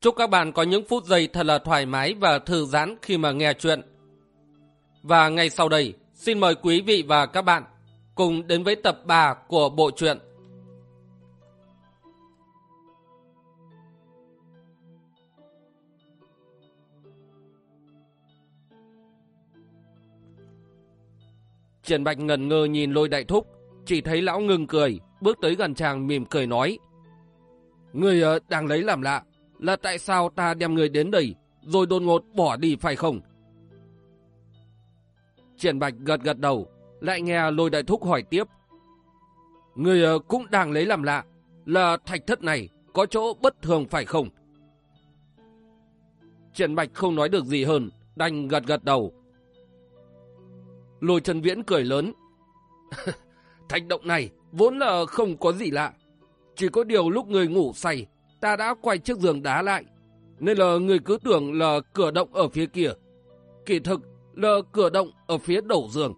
Chúc các bạn có những phút giây thật là thoải mái và thư giãn khi mà nghe chuyện. Và ngay sau đây, xin mời quý vị và các bạn cùng đến với tập 3 của bộ truyện. Triển Bạch ngần ngơ nhìn lôi đại thúc, chỉ thấy lão ngừng cười, bước tới gần chàng mỉm cười nói. Người ờ, đang lấy làm lạ, là tại sao ta đem người đến đây, rồi đột ngột bỏ đi phải không? Triển Bạch gật gật đầu, lại nghe lôi đại thúc hỏi tiếp. Người ờ, cũng đang lấy làm lạ, là thạch thất này có chỗ bất thường phải không? Triển Bạch không nói được gì hơn, đành gật gật đầu. Lôi Trần Viễn cười lớn. Thạch động này vốn là không có gì lạ. Chỉ có điều lúc người ngủ say, ta đã quay chiếc giường đá lại. Nên là người cứ tưởng là cửa động ở phía kia. Kỳ thực là cửa động ở phía đầu giường.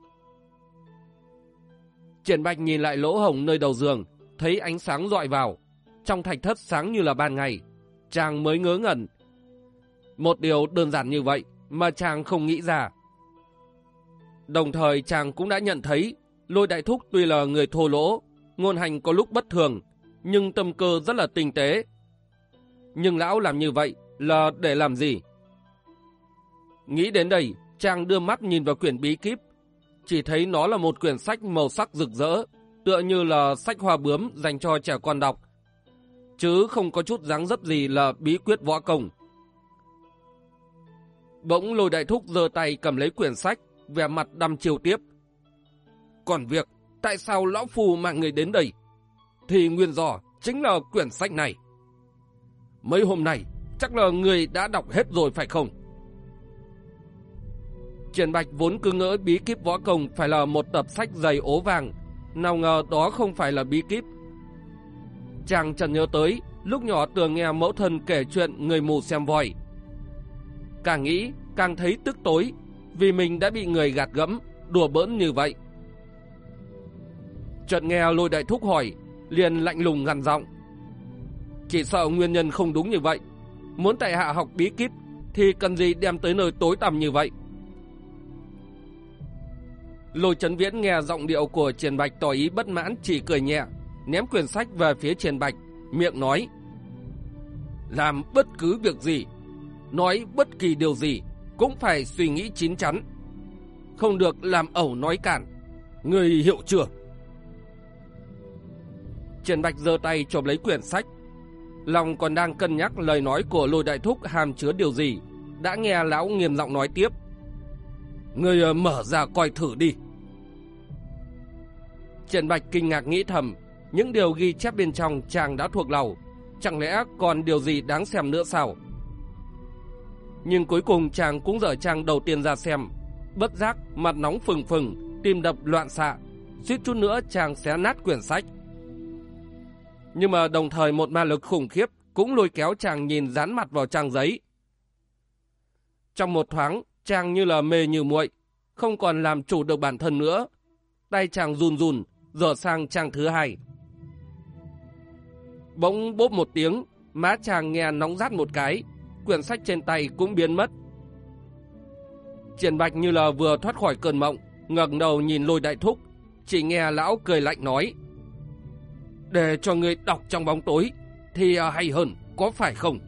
Triển Bạch nhìn lại lỗ hồng nơi đầu giường, thấy ánh sáng dọi vào. Trong thạch thất sáng như là ban ngày. Chàng mới ngớ ngẩn. Một điều đơn giản như vậy mà chàng không nghĩ ra. Đồng thời chàng cũng đã nhận thấy lôi đại thúc tuy là người thô lỗ, ngôn hành có lúc bất thường, nhưng tâm cơ rất là tinh tế. Nhưng lão làm như vậy là để làm gì? Nghĩ đến đây, chàng đưa mắt nhìn vào quyển bí kíp. Chỉ thấy nó là một quyển sách màu sắc rực rỡ, tựa như là sách hoa bướm dành cho trẻ con đọc. Chứ không có chút dáng dấp gì là bí quyết võ công. Bỗng lôi đại thúc giơ tay cầm lấy quyển sách, vẻ mặt đăm chiều tiếp. Còn việc, tại sao lão phù mạng người đến đây? Thì nguyên do chính là quyển sách này. Mấy hôm nay, chắc là người đã đọc hết rồi phải không? Triển Bạch vốn cứ ngỡ bí kíp võ công phải là một tập sách dày ố vàng, nào ngờ đó không phải là bí kíp. Chàng chẳng nhớ tới, lúc nhỏ tường nghe mẫu thân kể chuyện người mù xem voi. Càng nghĩ, càng thấy tức tối, vì mình đã bị người gạt gẫm, đùa bỡn như vậy. Chợt nghe lôi đại thúc hỏi, liền lạnh lùng gằn giọng. Chỉ sợ nguyên nhân không đúng như vậy. Muốn tại hạ học bí kíp thì cần gì đem tới nơi tối tăm như vậy. Lôi chấn viễn nghe giọng điệu của Triển Bạch tỏ ý bất mãn chỉ cười nhẹ, ném quyển sách về phía Triển Bạch, miệng nói. Làm bất cứ việc gì, nói bất kỳ điều gì, cũng phải suy nghĩ chín chắn. Không được làm ẩu nói cản. Người hiệu trưởng. Triển Bạch giơ tay chộp lấy quyển sách. Long còn đang cân nhắc lời nói của lôi đại thúc hàm chứa điều gì. Đã nghe lão nghiêm giọng nói tiếp. Người ờ, mở ra coi thử đi. Trần Bạch kinh ngạc nghĩ thầm. Những điều ghi chép bên trong chàng đã thuộc lòng. Chẳng lẽ còn điều gì đáng xem nữa sao? Nhưng cuối cùng chàng cũng dở trang đầu tiên ra xem. Bất giác, mặt nóng phừng phừng, tim đập loạn xạ. Suýt chút nữa chàng xé nát quyển sách. Nhưng mà đồng thời một ma lực khủng khiếp cũng lôi kéo chàng nhìn dán mặt vào trang giấy. Trong một thoáng, chàng như là mê như muội, không còn làm chủ được bản thân nữa. Tay chàng run run, dở sang trang thứ hai. Bỗng bốp một tiếng, má chàng nghe nóng rát một cái, quyển sách trên tay cũng biến mất. Triển Bạch như là vừa thoát khỏi cơn mộng, ngẩng đầu nhìn lôi đại thúc, chỉ nghe lão cười lạnh nói. Để cho người đọc trong bóng tối, thì à, hay hơn, có phải không?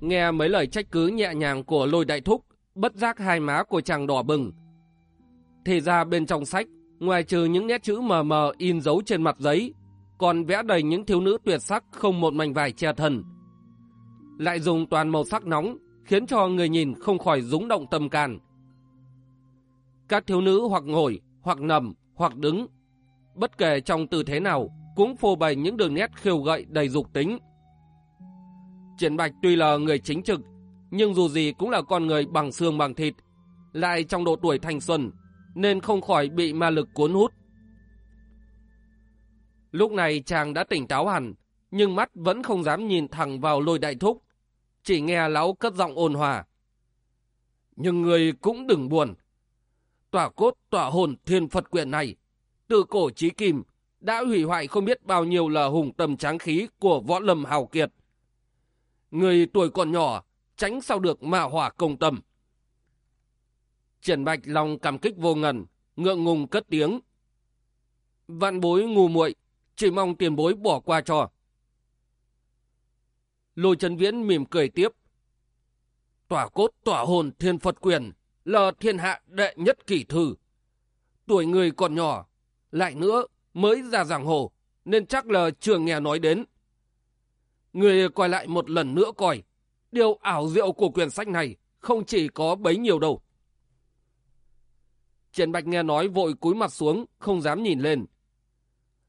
Nghe mấy lời trách cứ nhẹ nhàng của lôi đại thúc, bất giác hai má của chàng đỏ bừng. Thì ra bên trong sách, ngoài trừ những nét chữ mờ mờ in dấu trên mặt giấy, còn vẽ đầy những thiếu nữ tuyệt sắc không một mảnh vải che thân lại dùng toàn màu sắc nóng, khiến cho người nhìn không khỏi rúng động tâm can. Các thiếu nữ hoặc ngồi, hoặc nằm, hoặc đứng, bất kể trong tư thế nào, cũng phô bày những đường nét khiêu gợi đầy dục tính. Triển Bạch tuy là người chính trực, nhưng dù gì cũng là con người bằng xương bằng thịt, lại trong độ tuổi thanh xuân, nên không khỏi bị ma lực cuốn hút. Lúc này chàng đã tỉnh táo hẳn, nhưng mắt vẫn không dám nhìn thẳng vào lôi đại thúc, chỉ nghe lão cất giọng ôn hòa. Nhưng người cũng đừng buồn. Tỏa cốt tỏa hồn thiên Phật quyển này, từ cổ chí kim, đã hủy hoại không biết bao nhiêu là hùng tầm tráng khí của võ lâm hào kiệt. Người tuổi còn nhỏ, tránh sao được mà hỏa công tâm. Triển Bạch lòng cảm kích vô ngần, ngượng ngùng cất tiếng. Vạn bối ngu muội, chỉ mong tiền bối bỏ qua cho. Lôi Trần Viễn mỉm cười tiếp. Tỏa cốt tỏa hồn thiên Phật quyền là thiên hạ đệ nhất kỷ thư. Tuổi người còn nhỏ, lại nữa mới ra giảng hồ, nên chắc là chưa nghe nói đến. Người coi lại một lần nữa coi, điều ảo diệu của quyển sách này không chỉ có bấy nhiêu đâu. Triển Bạch nghe nói vội cúi mặt xuống, không dám nhìn lên.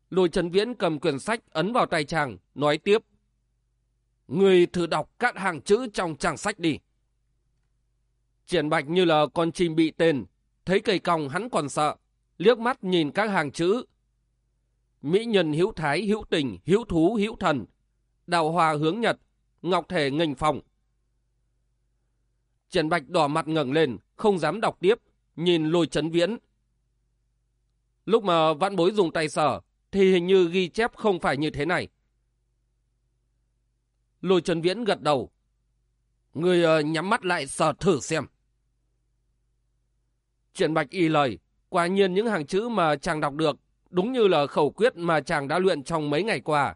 Lôi Trần Viễn cầm quyển sách ấn vào tay chàng, nói tiếp. Người thử đọc các hàng chữ trong trang sách đi. Triển Bạch như là con chim bị tên, thấy cây cong hắn còn sợ, liếc mắt nhìn các hàng chữ. Mỹ nhân hữu thái hữu tình hữu thú hữu thần, đào hoa hướng nhật, ngọc thể nghênh phòng. trần Bạch đỏ mặt ngẩng lên, không dám đọc tiếp, nhìn lôi chấn viễn. Lúc mà vãn bối dùng tay sở, thì hình như ghi chép không phải như thế này. Lôi Trần Viễn gật đầu. Người ờ, nhắm mắt lại sờ thử xem. trần Bạch y lời, quả nhiên những hàng chữ mà chàng đọc được đúng như là khẩu quyết mà chàng đã luyện trong mấy ngày qua.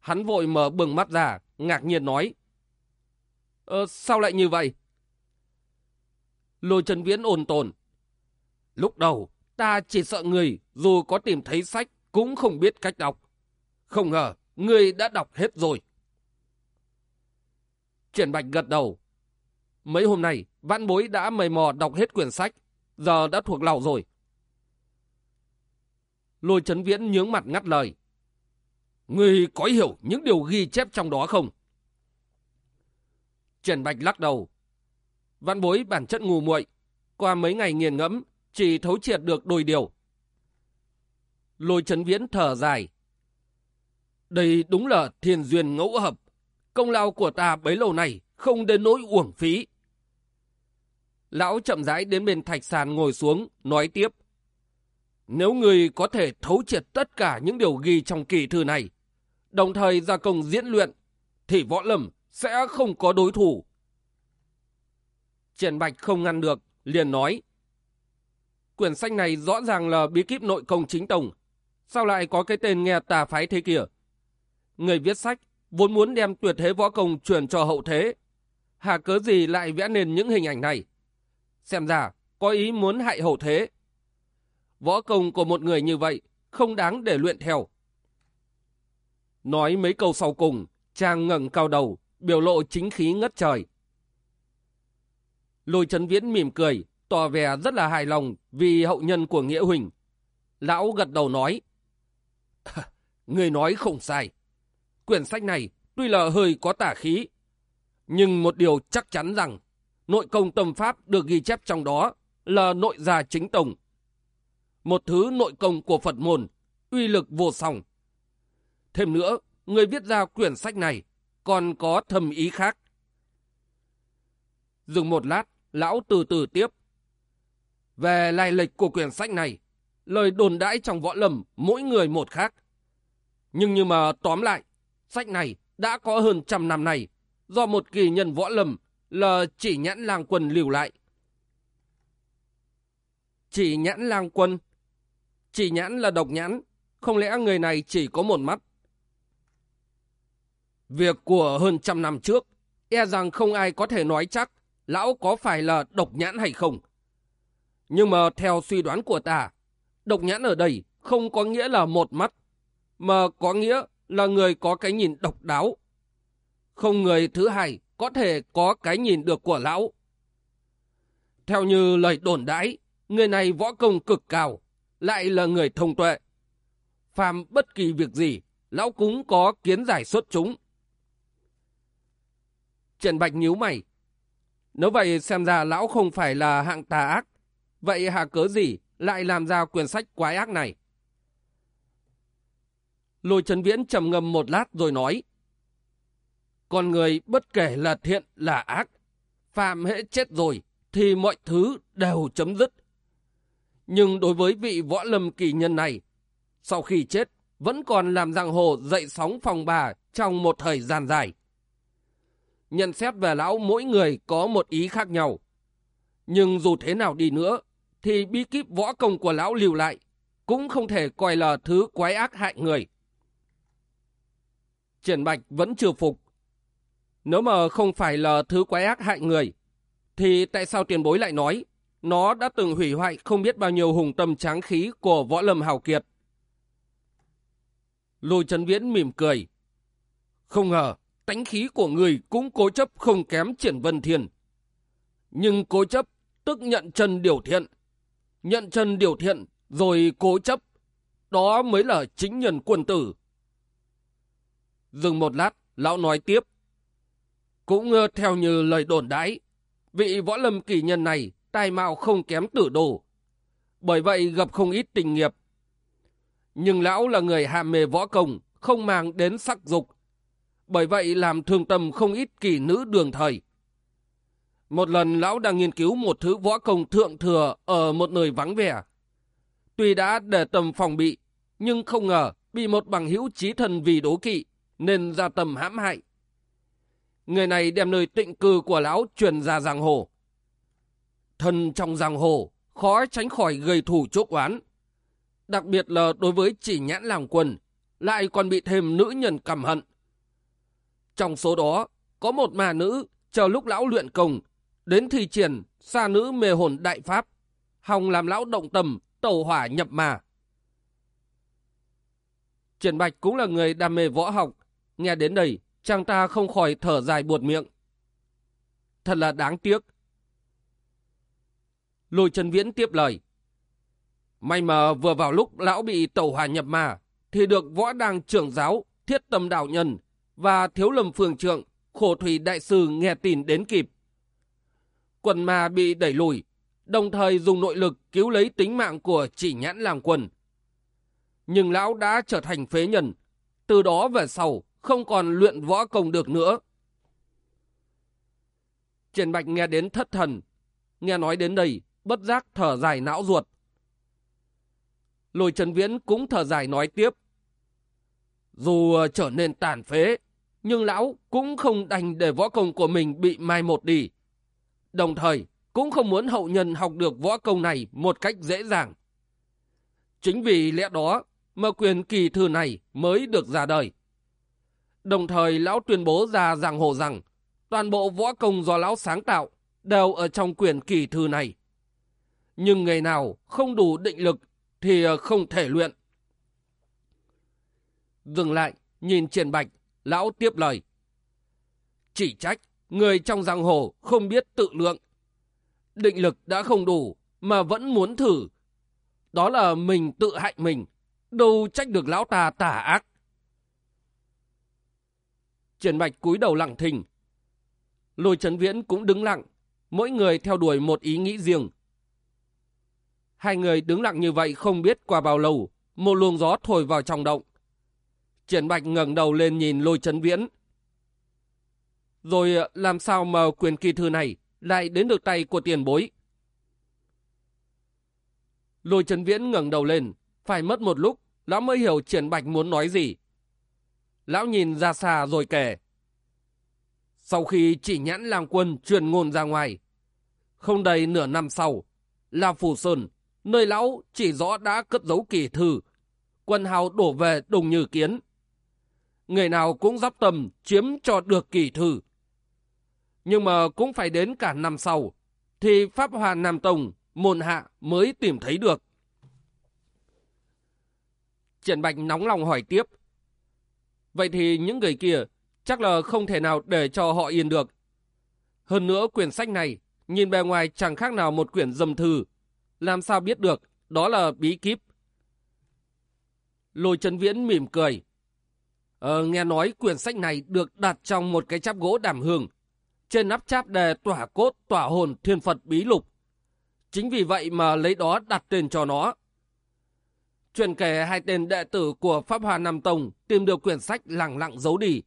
Hắn vội mở bừng mắt ra, ngạc nhiên nói. Ờ, sao lại như vậy? Lôi Trần Viễn ồn tồn. Lúc đầu, ta chỉ sợ người dù có tìm thấy sách cũng không biết cách đọc. Không ngờ, người đã đọc hết rồi. Triển Bạch gật đầu. Mấy hôm nay, vãn bối đã mầy mò đọc hết quyển sách, giờ đã thuộc lầu rồi. Lôi chấn viễn nhướng mặt ngắt lời. Người có hiểu những điều ghi chép trong đó không? trần Bạch lắc đầu. văn bối bản chất ngu muội, qua mấy ngày nghiền ngẫm, chỉ thấu triệt được đôi điều. Lôi chấn viễn thở dài. Đây đúng là thiền duyên ngẫu hợp công lao của ta bấy lâu này không đến nỗi uổng phí. Lão chậm rãi đến bên thạch sàn ngồi xuống, nói tiếp. Nếu người có thể thấu triệt tất cả những điều ghi trong kỳ thư này, đồng thời ra công diễn luyện, thì võ lâm sẽ không có đối thủ. Triển Bạch không ngăn được, liền nói. Quyển sách này rõ ràng là bí kíp nội công chính tổng. Sao lại có cái tên nghe tà phái thế kia? Người viết sách vốn muốn đem tuyệt thế võ công truyền cho hậu thế. Hà cớ gì lại vẽ nên những hình ảnh này? Xem ra, có ý muốn hại hậu thế. Võ công của một người như vậy không đáng để luyện theo. Nói mấy câu sau cùng, chàng ngẩng cao đầu, biểu lộ chính khí ngất trời. Lôi Trấn Viễn mỉm cười, tỏ vẻ rất là hài lòng vì hậu nhân của Nghĩa Huỳnh. Lão gật đầu nói, Người nói không sai quyển sách này tuy là hơi có tả khí, nhưng một điều chắc chắn rằng nội công tâm pháp được ghi chép trong đó là nội gia chính tổng. Một thứ nội công của Phật môn, uy lực vô song. Thêm nữa, người viết ra quyển sách này còn có thầm ý khác. Dừng một lát, lão từ từ tiếp. Về lai lịch của quyển sách này, lời đồn đãi trong võ lâm mỗi người một khác. Nhưng như mà tóm lại, Sách này đã có hơn trăm năm này, do một kỳ nhân võ lâm là chỉ nhãn lang quân lưu lại. Chỉ nhãn lang quân? Chỉ nhãn là độc nhãn, không lẽ người này chỉ có một mắt? Việc của hơn trăm năm trước, e rằng không ai có thể nói chắc lão có phải là độc nhãn hay không. Nhưng mà theo suy đoán của ta, độc nhãn ở đây không có nghĩa là một mắt, mà có nghĩa là người có cái nhìn độc đáo. Không người thứ hai có thể có cái nhìn được của lão. Theo như lời đồn đãi, người này võ công cực cao, lại là người thông tuệ. Phàm bất kỳ việc gì, lão cũng có kiến giải xuất chúng. Trần Bạch nhíu mày. Nếu vậy xem ra lão không phải là hạng tà ác. Vậy hạ cớ gì lại làm ra quyển sách quái ác này? Lôi Trấn Viễn trầm ngâm một lát rồi nói. Con người bất kể là thiện là ác, phạm hễ chết rồi thì mọi thứ đều chấm dứt. Nhưng đối với vị võ lâm kỳ nhân này, sau khi chết vẫn còn làm giang hồ dậy sóng phòng bà trong một thời gian dài. Nhận xét về lão mỗi người có một ý khác nhau. Nhưng dù thế nào đi nữa, thì bí kíp võ công của lão lưu lại cũng không thể coi là thứ quái ác hại người. Triển Bạch vẫn chưa phục. Nếu mà không phải là thứ quái ác hại người, thì tại sao tiền bối lại nói nó đã từng hủy hoại không biết bao nhiêu hùng tâm tráng khí của võ lâm hào kiệt? Lôi Trấn Viễn mỉm cười. Không ngờ, tánh khí của người cũng cố chấp không kém triển vân thiên. Nhưng cố chấp tức nhận chân điều thiện. Nhận chân điều thiện rồi cố chấp. Đó mới là chính nhân quân tử. Dừng một lát, lão nói tiếp. Cũng ờ, theo như lời đồn đãi, vị võ lâm kỳ nhân này tài mạo không kém tử đồ. Bởi vậy gặp không ít tình nghiệp. Nhưng lão là người ham mê võ công, không mang đến sắc dục. Bởi vậy làm thương tâm không ít kỳ nữ đường thời. Một lần lão đang nghiên cứu một thứ võ công thượng thừa ở một nơi vắng vẻ. Tuy đã để tầm phòng bị, nhưng không ngờ bị một bằng hữu trí thần vì đố kỵ, nên ra tầm hãm hại. Người này đem nơi tịnh cư của lão truyền ra giang hồ. Thân trong giang hồ, khó tránh khỏi gây thủ chốt oán. Đặc biệt là đối với chỉ nhãn làng quần lại còn bị thêm nữ nhân cầm hận. Trong số đó, có một mà nữ chờ lúc lão luyện công, đến thi triển xa nữ mê hồn đại pháp, hòng làm lão động tâm, tẩu hỏa nhập mà. Triển Bạch cũng là người đam mê võ học, nghe đến đây, chàng ta không khỏi thở dài buột miệng. Thật là đáng tiếc. Lôi Trần Viễn tiếp lời. May mà vừa vào lúc lão bị tẩu hỏa nhập mà, thì được võ đàng trưởng giáo, thiết tâm đạo nhân và thiếu lầm phường trượng, khổ thủy đại sư nghe tin đến kịp. Quần ma bị đẩy lùi, đồng thời dùng nội lực cứu lấy tính mạng của chỉ nhãn làng quần. Nhưng lão đã trở thành phế nhân, từ đó về sau không còn luyện võ công được nữa. Triển Bạch nghe đến thất thần, nghe nói đến đây, bất giác thở dài não ruột. Lôi Trần Viễn cũng thở dài nói tiếp. Dù trở nên tàn phế, nhưng lão cũng không đành để võ công của mình bị mai một đi. Đồng thời, cũng không muốn hậu nhân học được võ công này một cách dễ dàng. Chính vì lẽ đó mà quyền kỳ thư này mới được ra đời. Đồng thời lão tuyên bố ra giang hồ rằng toàn bộ võ công do lão sáng tạo đều ở trong quyển kỳ thư này. Nhưng người nào không đủ định lực thì không thể luyện. Dừng lại, nhìn triển bạch, lão tiếp lời. Chỉ trách, người trong giang hồ không biết tự lượng. Định lực đã không đủ, mà vẫn muốn thử. Đó là mình tự hại mình, đâu trách được lão ta tả ác. Triển bạch cúi đầu lặng thình. Lôi trấn viễn cũng đứng lặng, mỗi người theo đuổi một ý nghĩ riêng. Hai người đứng lặng như vậy không biết qua bao lâu, một luồng gió thổi vào trong động. Triển Bạch ngẩng đầu lên nhìn lôi trấn viễn. Rồi ờ, làm sao mà quyền kỳ thư này lại đến được tay của tiền bối? Lôi trấn viễn ngẩng đầu lên, phải mất một lúc, lão mới hiểu Triển Bạch muốn nói gì. Lão nhìn ra xa rồi kể. Sau khi chỉ nhãn lang quân truyền ngôn ra ngoài, không đầy nửa năm sau, là Phủ Sơn, nơi lão chỉ rõ đã cất giấu kỳ thư, quân hào đổ về đồng như kiến người nào cũng dắp tầm chiếm cho được kỳ thư. Nhưng mà cũng phải đến cả năm sau, thì Pháp Hòa Nam Tông, môn hạ mới tìm thấy được. Triển Bạch nóng lòng hỏi tiếp. Vậy thì những người kia chắc là không thể nào để cho họ yên được. Hơn nữa quyển sách này, nhìn bề ngoài chẳng khác nào một quyển dâm thư. Làm sao biết được, đó là bí kíp. Lôi Trấn Viễn mỉm cười. Ờ, nghe nói quyển sách này được đặt trong một cái cháp gỗ đảm hương. trên nắp cháp đề tỏa cốt tỏa hồn thiên Phật bí lục. Chính vì vậy mà lấy đó đặt tên cho nó. Chuyện kể hai tên đệ tử của Pháp Hòa Nam Tông tìm được quyển sách lặng lặng giấu đi.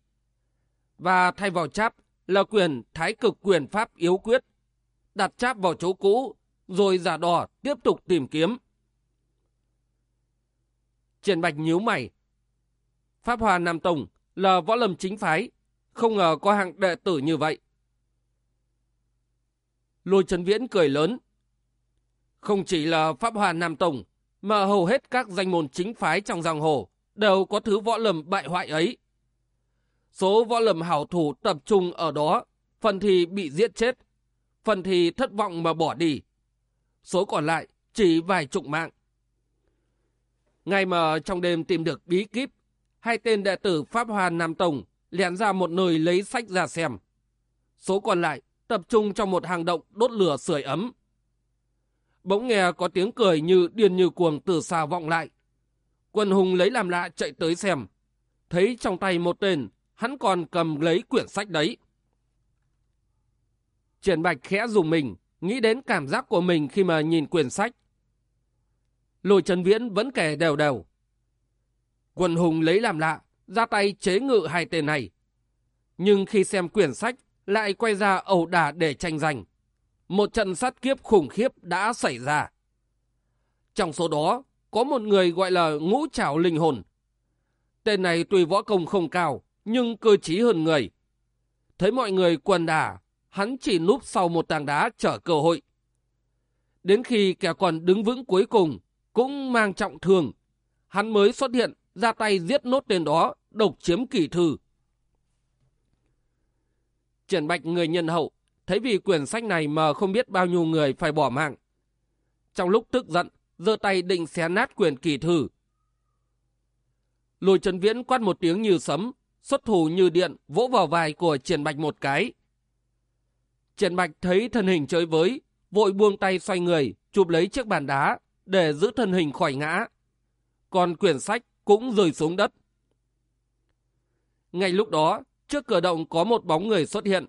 Và thay vào cháp là quyền thái cực quyền Pháp yếu quyết. Đặt cháp vào chỗ cũ, rồi giả đò tiếp tục tìm kiếm. Triển Bạch nhíu mày. Pháp Hòa Nam Tông là võ lâm chính phái, không ngờ có hạng đệ tử như vậy. Lôi Trần Viễn cười lớn. Không chỉ là Pháp Hòa Nam Tông, mà hầu hết các danh môn chính phái trong giang hồ đều có thứ võ lầm bại hoại ấy. Số võ lầm hảo thủ tập trung ở đó, phần thì bị giết chết, phần thì thất vọng mà bỏ đi. Số còn lại chỉ vài chục mạng. Ngay mà trong đêm tìm được bí kíp, hai tên đệ tử Pháp Hoa Nam Tông lẻn ra một nơi lấy sách ra xem. Số còn lại tập trung trong một hang động đốt lửa sưởi ấm. Bỗng nghe có tiếng cười như điên như cuồng từ xa vọng lại. Quân hùng lấy làm lạ chạy tới xem. Thấy trong tay một tên, hắn còn cầm lấy quyển sách đấy. Triển Bạch khẽ dùng mình, nghĩ đến cảm giác của mình khi mà nhìn quyển sách. Lôi Trần Viễn vẫn kể đều đều. Quân hùng lấy làm lạ, ra tay chế ngự hai tên này. Nhưng khi xem quyển sách, lại quay ra ẩu đả để tranh giành. Một trận sát kiếp khủng khiếp đã xảy ra. Trong số đó, có một người gọi là ngũ trảo linh hồn. Tên này tuy võ công không cao, nhưng cơ trí hơn người. Thấy mọi người quần đả, hắn chỉ núp sau một tảng đá chờ cơ hội. Đến khi kẻ còn đứng vững cuối cùng, cũng mang trọng thương, hắn mới xuất hiện, ra tay giết nốt tên đó, độc chiếm kỳ thư. Triển Bạch người nhân hậu, thấy vì quyển sách này mà không biết bao nhiêu người phải bỏ mạng. Trong lúc tức giận, giơ tay định xé nát quyển kỳ thư. Lùi Trần Viễn quát một tiếng như sấm, xuất thủ như điện, vỗ vào vai của Triển Bạch một cái. Triển Bạch thấy thân hình chơi với, vội buông tay xoay người, chụp lấy chiếc bàn đá để giữ thân hình khỏi ngã. Còn quyển sách cũng rơi xuống đất. Ngay lúc đó, trước cửa động có một bóng người xuất hiện.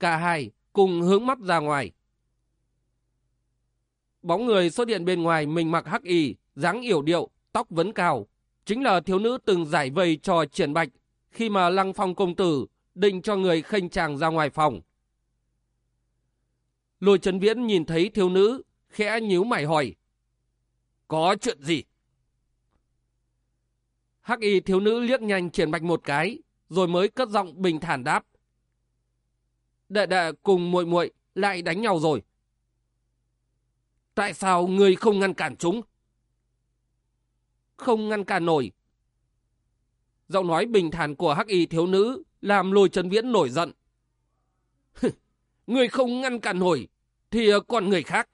Cả hai cùng hướng mắt ra ngoài. Bóng người xuất hiện bên ngoài mình mặc hắc y, dáng yểu điệu, tóc vấn cao. Chính là thiếu nữ từng giải vây cho triển bạch khi mà lăng phong công tử định cho người khênh chàng ra ngoài phòng. Lôi Trấn Viễn nhìn thấy thiếu nữ, khẽ nhíu mày hỏi. Có chuyện gì? Hắc y thiếu nữ liếc nhanh triển bạch một cái, rồi mới cất giọng bình thản đáp. Đệ đệ cùng muội muội lại đánh nhau rồi. Tại sao người không ngăn cản chúng? Không ngăn cản nổi. Giọng nói bình thản của hắc y thiếu nữ làm lôi chân viễn nổi giận. người không ngăn cản nổi, thì còn người khác.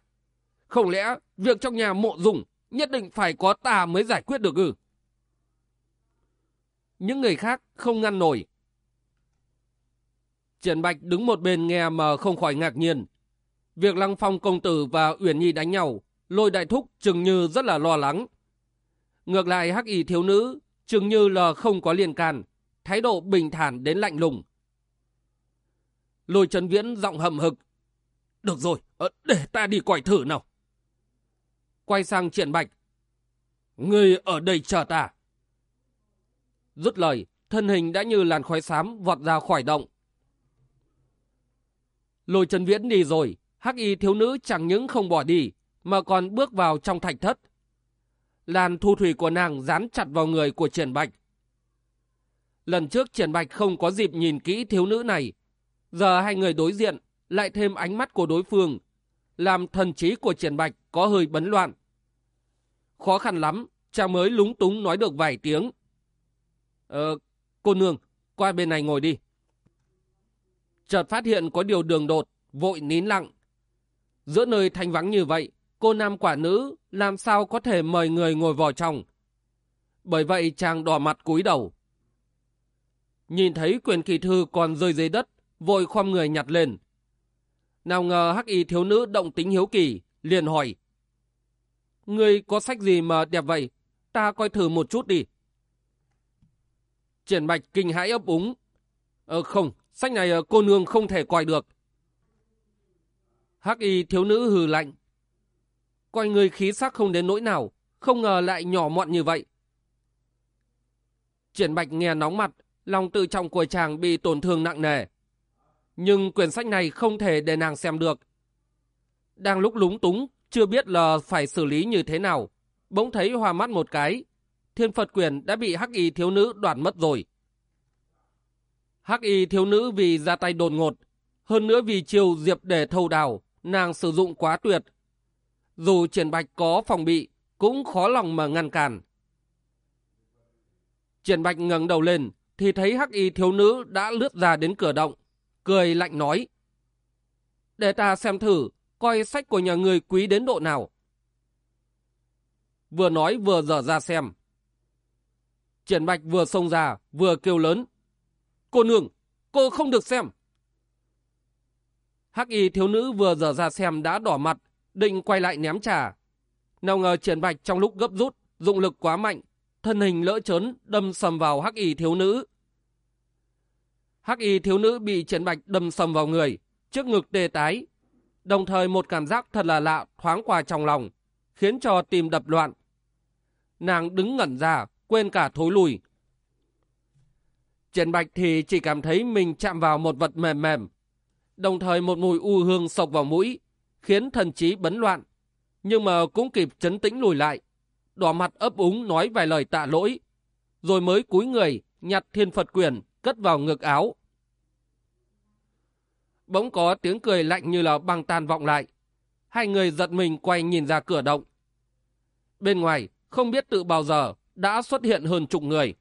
Không lẽ việc trong nhà mộ dùng nhất định phải có ta mới giải quyết được ư? Những người khác không ngăn nổi. Triển Bạch đứng một bên nghe mà không khỏi ngạc nhiên. Việc Lăng Phong công tử và Uyển Nhi đánh nhau, lôi đại thúc chừng như rất là lo lắng. Ngược lại hắc y thiếu nữ, chừng như là không có liên can, thái độ bình thản đến lạnh lùng. Lôi Trần Viễn giọng hầm hực. Được rồi, ờ, để ta đi quay thử nào. Quay sang Triển Bạch. Người ở đây chờ ta. Rút lời, thân hình đã như làn khói xám vọt ra khỏi động. Lôi Trần Viễn đi rồi, hắc y thiếu nữ chẳng những không bỏ đi, mà còn bước vào trong thạch thất. Làn thu thủy của nàng dán chặt vào người của Triển Bạch. Lần trước Triển Bạch không có dịp nhìn kỹ thiếu nữ này. Giờ hai người đối diện, lại thêm ánh mắt của đối phương, làm thần trí của Triển Bạch có hơi bấn loạn. Khó khăn lắm, chàng mới lúng túng nói được vài tiếng. Ờ, cô nương, qua bên này ngồi đi. Chợt phát hiện có điều đường đột, vội nín lặng. Giữa nơi thanh vắng như vậy, cô nam quả nữ làm sao có thể mời người ngồi vào trong. Bởi vậy chàng đỏ mặt cúi đầu. Nhìn thấy quyền kỳ thư còn rơi dưới đất, vội khom người nhặt lên. Nào ngờ hắc y thiếu nữ động tính hiếu kỳ, liền hỏi. Người có sách gì mà đẹp vậy? Ta coi thử một chút đi. Triển Bạch kinh hãi ấp úng. Ờ không, sách này ờ, cô nương không thể coi được. Hắc y thiếu nữ hừ lạnh. Coi người khí sắc không đến nỗi nào, không ngờ lại nhỏ mọn như vậy. Triển Bạch nghe nóng mặt, lòng tự trọng của chàng bị tổn thương nặng nề. Nhưng quyển sách này không thể để nàng xem được. Đang lúc lúng túng, chưa biết là phải xử lý như thế nào. Bỗng thấy hoa mắt một cái, thiên Phật quyền đã bị hắc y thiếu nữ đoạt mất rồi. Hắc y thiếu nữ vì ra tay đột ngột, hơn nữa vì chiều diệp để thâu đào, nàng sử dụng quá tuyệt. Dù triển bạch có phòng bị, cũng khó lòng mà ngăn cản. Triển bạch ngẩng đầu lên, thì thấy hắc y thiếu nữ đã lướt ra đến cửa động, cười lạnh nói. Để ta xem thử, coi sách của nhà người quý đến độ nào. Vừa nói vừa dở ra xem. Triển bạch vừa xông ra, vừa kêu lớn. Cô nương, cô không được xem. Hắc y thiếu nữ vừa dở ra xem đã đỏ mặt, định quay lại ném trà. Nào ngờ triển bạch trong lúc gấp rút, dụng lực quá mạnh, thân hình lỡ chớn đâm sầm vào hắc y thiếu nữ. Hắc y thiếu nữ bị triển bạch đâm sầm vào người, trước ngực tê tái. Đồng thời một cảm giác thật là lạ thoáng qua trong lòng, khiến cho tim đập loạn. Nàng đứng ngẩn ra, quên cả thối lùi. Triển bạch thì chỉ cảm thấy mình chạm vào một vật mềm mềm. Đồng thời một mùi u hương sộc vào mũi, khiến thần trí bấn loạn. Nhưng mà cũng kịp chấn tĩnh lùi lại. Đỏ mặt ấp úng nói vài lời tạ lỗi. Rồi mới cúi người, nhặt thiên Phật quyền, cất vào ngực áo. Bỗng có tiếng cười lạnh như là băng tan vọng lại. Hai người giật mình quay nhìn ra cửa động. Bên ngoài, không biết tự bao giờ, đã xuất hiện hơn chục người.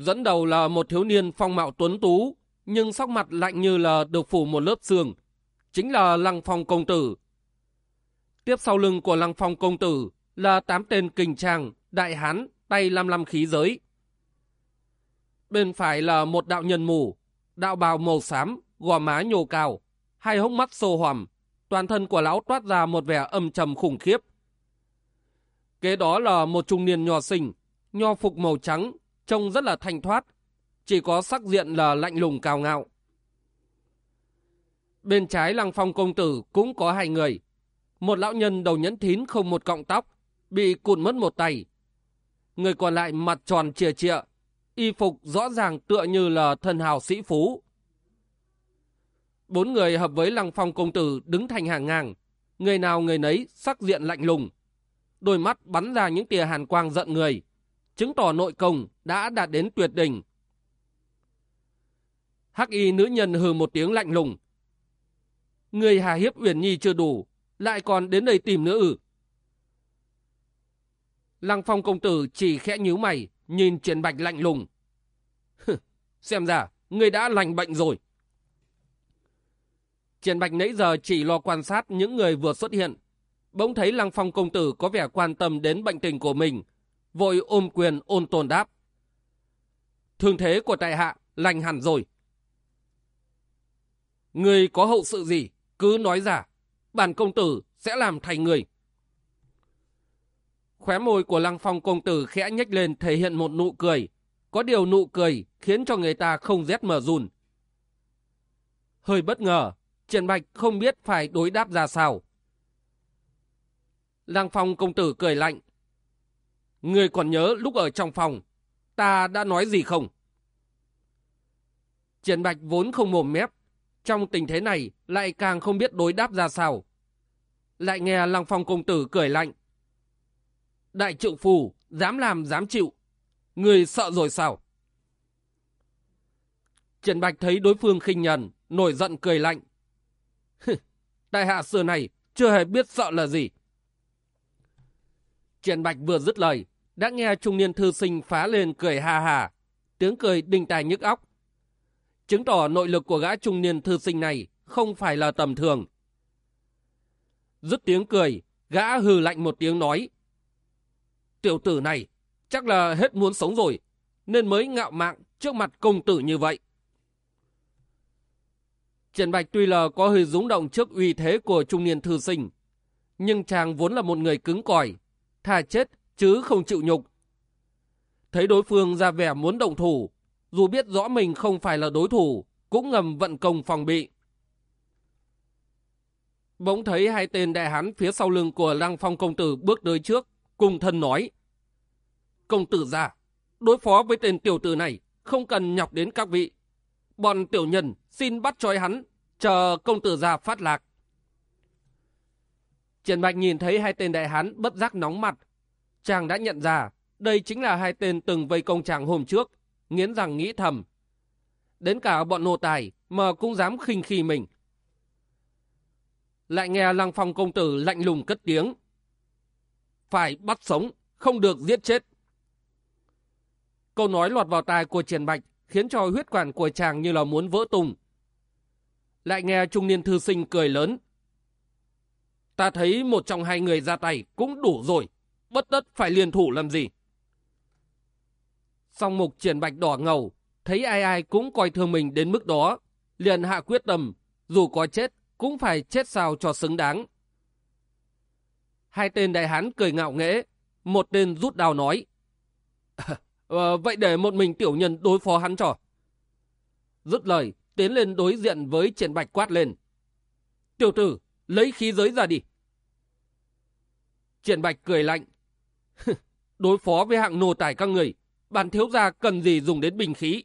Dẫn đầu là một thiếu niên phong mạo tuấn tú, nhưng sắc mặt lạnh như là được phủ một lớp xương. Chính là Lăng Phong Công Tử. Tiếp sau lưng của Lăng Phong Công Tử là tám tên kình trang, đại hán, tay lam lam khí giới. Bên phải là một đạo nhân mù, đạo bào màu xám, gò má nhô cao, hai hốc mắt sô hoằm, toàn thân của lão toát ra một vẻ âm trầm khủng khiếp. Kế đó là một trung niên nho sinh, nho phục màu trắng, trông rất là thanh thoát, chỉ có sắc diện là lạnh lùng cao ngạo. Bên trái lăng phong công tử cũng có hai người. Một lão nhân đầu nhẫn thín không một cọng tóc, bị cụt mất một tay. Người còn lại mặt tròn chìa chịa, y phục rõ ràng tựa như là thần hào sĩ phú. Bốn người hợp với lăng phong công tử đứng thành hàng ngang, người nào người nấy sắc diện lạnh lùng. Đôi mắt bắn ra những tia hàn quang giận người, chứng tỏ nội công đã đạt đến tuyệt đỉnh. Hắc y nữ nhân hừ một tiếng lạnh lùng. Người hà hiếp Uyển Nhi chưa đủ, lại còn đến đây tìm nữa ư. Lăng phong công tử chỉ khẽ nhíu mày, nhìn triển bạch lạnh lùng. Xem ra, người đã lành bệnh rồi. Triển bạch nãy giờ chỉ lo quan sát những người vừa xuất hiện. Bỗng thấy lăng phong công tử có vẻ quan tâm đến bệnh tình của mình. Vội ôm quyền ôn tồn đáp. Thương thế của tại hạ lành hẳn rồi. Người có hậu sự gì, cứ nói ra. Bản công tử sẽ làm thành người. Khóe môi của lăng phong công tử khẽ nhếch lên thể hiện một nụ cười. Có điều nụ cười khiến cho người ta không rét mở run. Hơi bất ngờ, Triển Bạch không biết phải đối đáp ra sao. Lăng phong công tử cười lạnh. Người còn nhớ lúc ở trong phòng, ta đã nói gì không? Triển Bạch vốn không mồm mép, trong tình thế này lại càng không biết đối đáp ra sao. Lại nghe Lăng Phong công tử cười lạnh. Đại trượng phù, dám làm dám chịu. Người sợ rồi sao? Triển Bạch thấy đối phương khinh nhần, nổi giận cười lạnh. Đại hạ xưa này chưa hề biết sợ là gì. Triển Bạch vừa dứt lời, đã nghe trung niên thư sinh phá lên cười ha hà, tiếng cười đinh tài nhức óc. Chứng tỏ nội lực của gã trung niên thư sinh này không phải là tầm thường. Dứt tiếng cười, gã hừ lạnh một tiếng nói. Tiểu tử này chắc là hết muốn sống rồi, nên mới ngạo mạn trước mặt công tử như vậy. Trần Bạch tuy là có hơi rúng động trước uy thế của trung niên thư sinh, nhưng chàng vốn là một người cứng cỏi, thà chết chứ không chịu nhục. Thấy đối phương ra vẻ muốn động thủ, dù biết rõ mình không phải là đối thủ, cũng ngầm vận công phòng bị. Bỗng thấy hai tên đại hán phía sau lưng của Lăng Phong công tử bước tới trước, cùng thân nói. Công tử già, đối phó với tên tiểu tử này, không cần nhọc đến các vị. Bọn tiểu nhân xin bắt trói hắn, chờ công tử già phát lạc. Trần Bạch nhìn thấy hai tên đại hán bất giác nóng mặt. Chàng đã nhận ra đây chính là hai tên từng vây công chàng hôm trước, nghiến rằng nghĩ thầm. Đến cả bọn nô tài mà cũng dám khinh khi mình. Lại nghe Lăng Phong công tử lạnh lùng cất tiếng. Phải bắt sống, không được giết chết. Câu nói lọt vào tai của Triển Bạch khiến cho huyết quản của chàng như là muốn vỡ tung. Lại nghe trung niên thư sinh cười lớn. Ta thấy một trong hai người ra tay cũng đủ rồi, bất tất phải liên thủ làm gì. Song mục triển bạch đỏ ngầu, thấy ai ai cũng coi thương mình đến mức đó, liền hạ quyết tâm, dù có chết cũng phải chết sao cho xứng đáng. Hai tên đại hán cười ngạo nghễ, một tên rút đào nói. À, vậy để một mình tiểu nhân đối phó hắn cho. Dứt lời, tiến lên đối diện với triển bạch quát lên. Tiểu tử, lấy khí giới ra đi. Triển bạch cười lạnh. đối phó với hạng nô tài các người, bản thiếu gia cần gì dùng đến bình khí.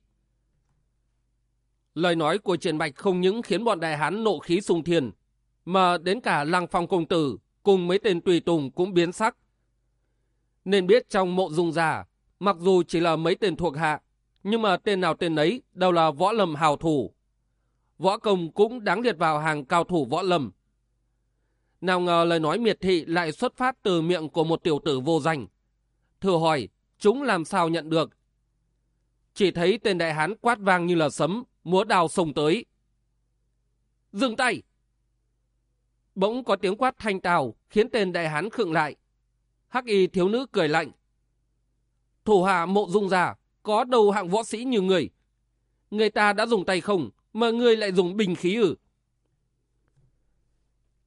Lời nói của Triển Bạch không những khiến bọn đại hán nộ khí sung thiền, mà đến cả lăng phong công tử cùng mấy tên tùy tùng cũng biến sắc. Nên biết trong mộ dung già, mặc dù chỉ là mấy tên thuộc hạ, nhưng mà tên nào tên ấy đều là võ lâm hào thủ. Võ công cũng đáng liệt vào hàng cao thủ võ lâm. Nào ngờ lời nói miệt thị lại xuất phát từ miệng của một tiểu tử vô danh. Thử hỏi, chúng làm sao nhận được? Chỉ thấy tên đại hán quát vang như là sấm, múa đào sông tới. Dừng tay! Bỗng có tiếng quát thanh tào khiến tên đại hán khựng lại. Hắc y thiếu nữ cười lạnh. Thủ hạ mộ dung già, có đầu hạng võ sĩ như người. Người ta đã dùng tay không, mà người lại dùng bình khí ử.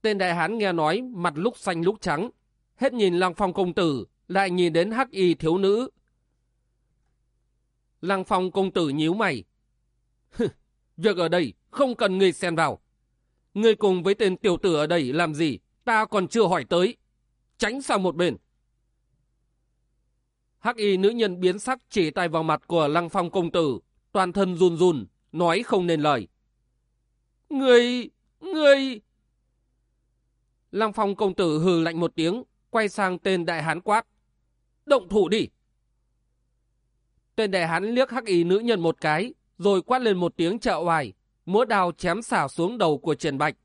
Tên đại hán nghe nói, mặt lúc xanh lúc trắng. Hết nhìn Lăng Phong công tử, lại nhìn đến hắc y thiếu nữ. Lăng Phong công tử nhíu mày. Việc ở đây không cần người xen vào. Người cùng với tên tiểu tử ở đây làm gì, ta còn chưa hỏi tới. Tránh sang một bên. Hắc y nữ nhân biến sắc chỉ tay vào mặt của Lăng Phong công tử, toàn thân run run, nói không nên lời. Người, người... Lăng Phong công tử hừ lạnh một tiếng, quay sang tên đại hán quát. Động thủ đi! Tên đại hán liếc hắc y nữ nhân một cái, rồi quát lên một tiếng trợ oài, múa đao chém xả xuống đầu của Triển Bạch.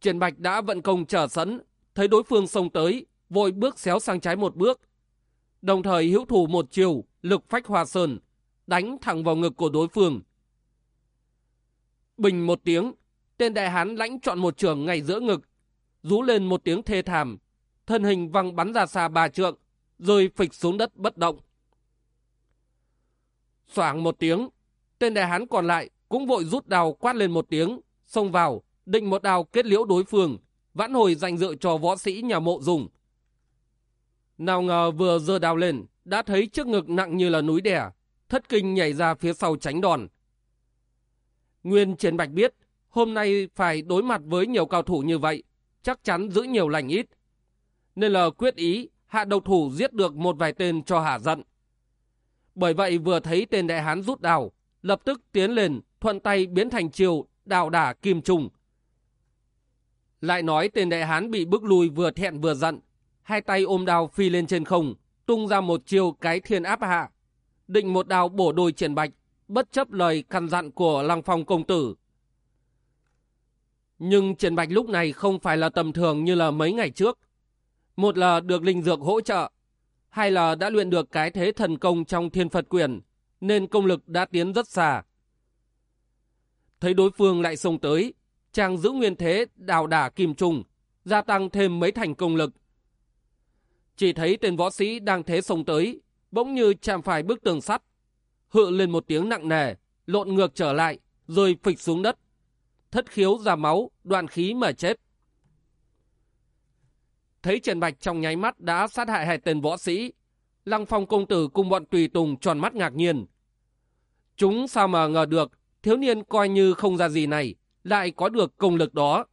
Triển Bạch đã vận công trở sẵn, thấy đối phương xông tới, vội bước xéo sang trái một bước. Đồng thời hữu thủ một chiều, lực phách hòa sơn, đánh thẳng vào ngực của đối phương. Bình một tiếng, tên đại hán lãnh chọn một trường ngay giữa ngực, rú lên một tiếng thê thảm, thân hình văng bắn ra xa ba trượng, rồi phịch xuống đất bất động. Soảng một tiếng, tên đại hán còn lại cũng vội rút đào quát lên một tiếng, xông vào, định một đào kết liễu đối phương, vãn hồi danh dự cho võ sĩ nhà mộ dùng. Nào ngờ vừa giơ đào lên, đã thấy trước ngực nặng như là núi đẻ, thất kinh nhảy ra phía sau tránh đòn. Nguyên Chiến Bạch biết, hôm nay phải đối mặt với nhiều cao thủ như vậy, chắc chắn giữ nhiều lành ít. Nên là quyết ý hạ độc thủ giết được một vài tên cho hạ giận. Bởi vậy vừa thấy tên đại hán rút đào, lập tức tiến lên, thuận tay biến thành chiều đào đả kim trùng. Lại nói tên đại hán bị bước lùi vừa thẹn vừa giận, hai tay ôm đào phi lên trên không, tung ra một chiều cái thiên áp hạ. Định một đào bổ đôi triển bạch, bất chấp lời căn dặn của lăng phong công tử. Nhưng triển bạch lúc này không phải là tầm thường như là mấy ngày trước. Một là được linh dược hỗ trợ, hai là đã luyện được cái thế thần công trong thiên Phật quyền, nên công lực đã tiến rất xa. Thấy đối phương lại xông tới, chàng giữ nguyên thế đào đả kim trùng, gia tăng thêm mấy thành công lực. Chỉ thấy tên võ sĩ đang thế xông tới, bỗng như chạm phải bức tường sắt, hự lên một tiếng nặng nề, lộn ngược trở lại, rồi phịch xuống đất. Thất khiếu ra máu, đoạn khí mà chết. Thấy Trần Bạch trong nháy mắt đã sát hại hai tên võ sĩ. Lăng phong công tử cùng bọn tùy tùng tròn mắt ngạc nhiên, Chúng sao mà ngờ được, thiếu niên coi như không ra gì này, lại có được công lực đó.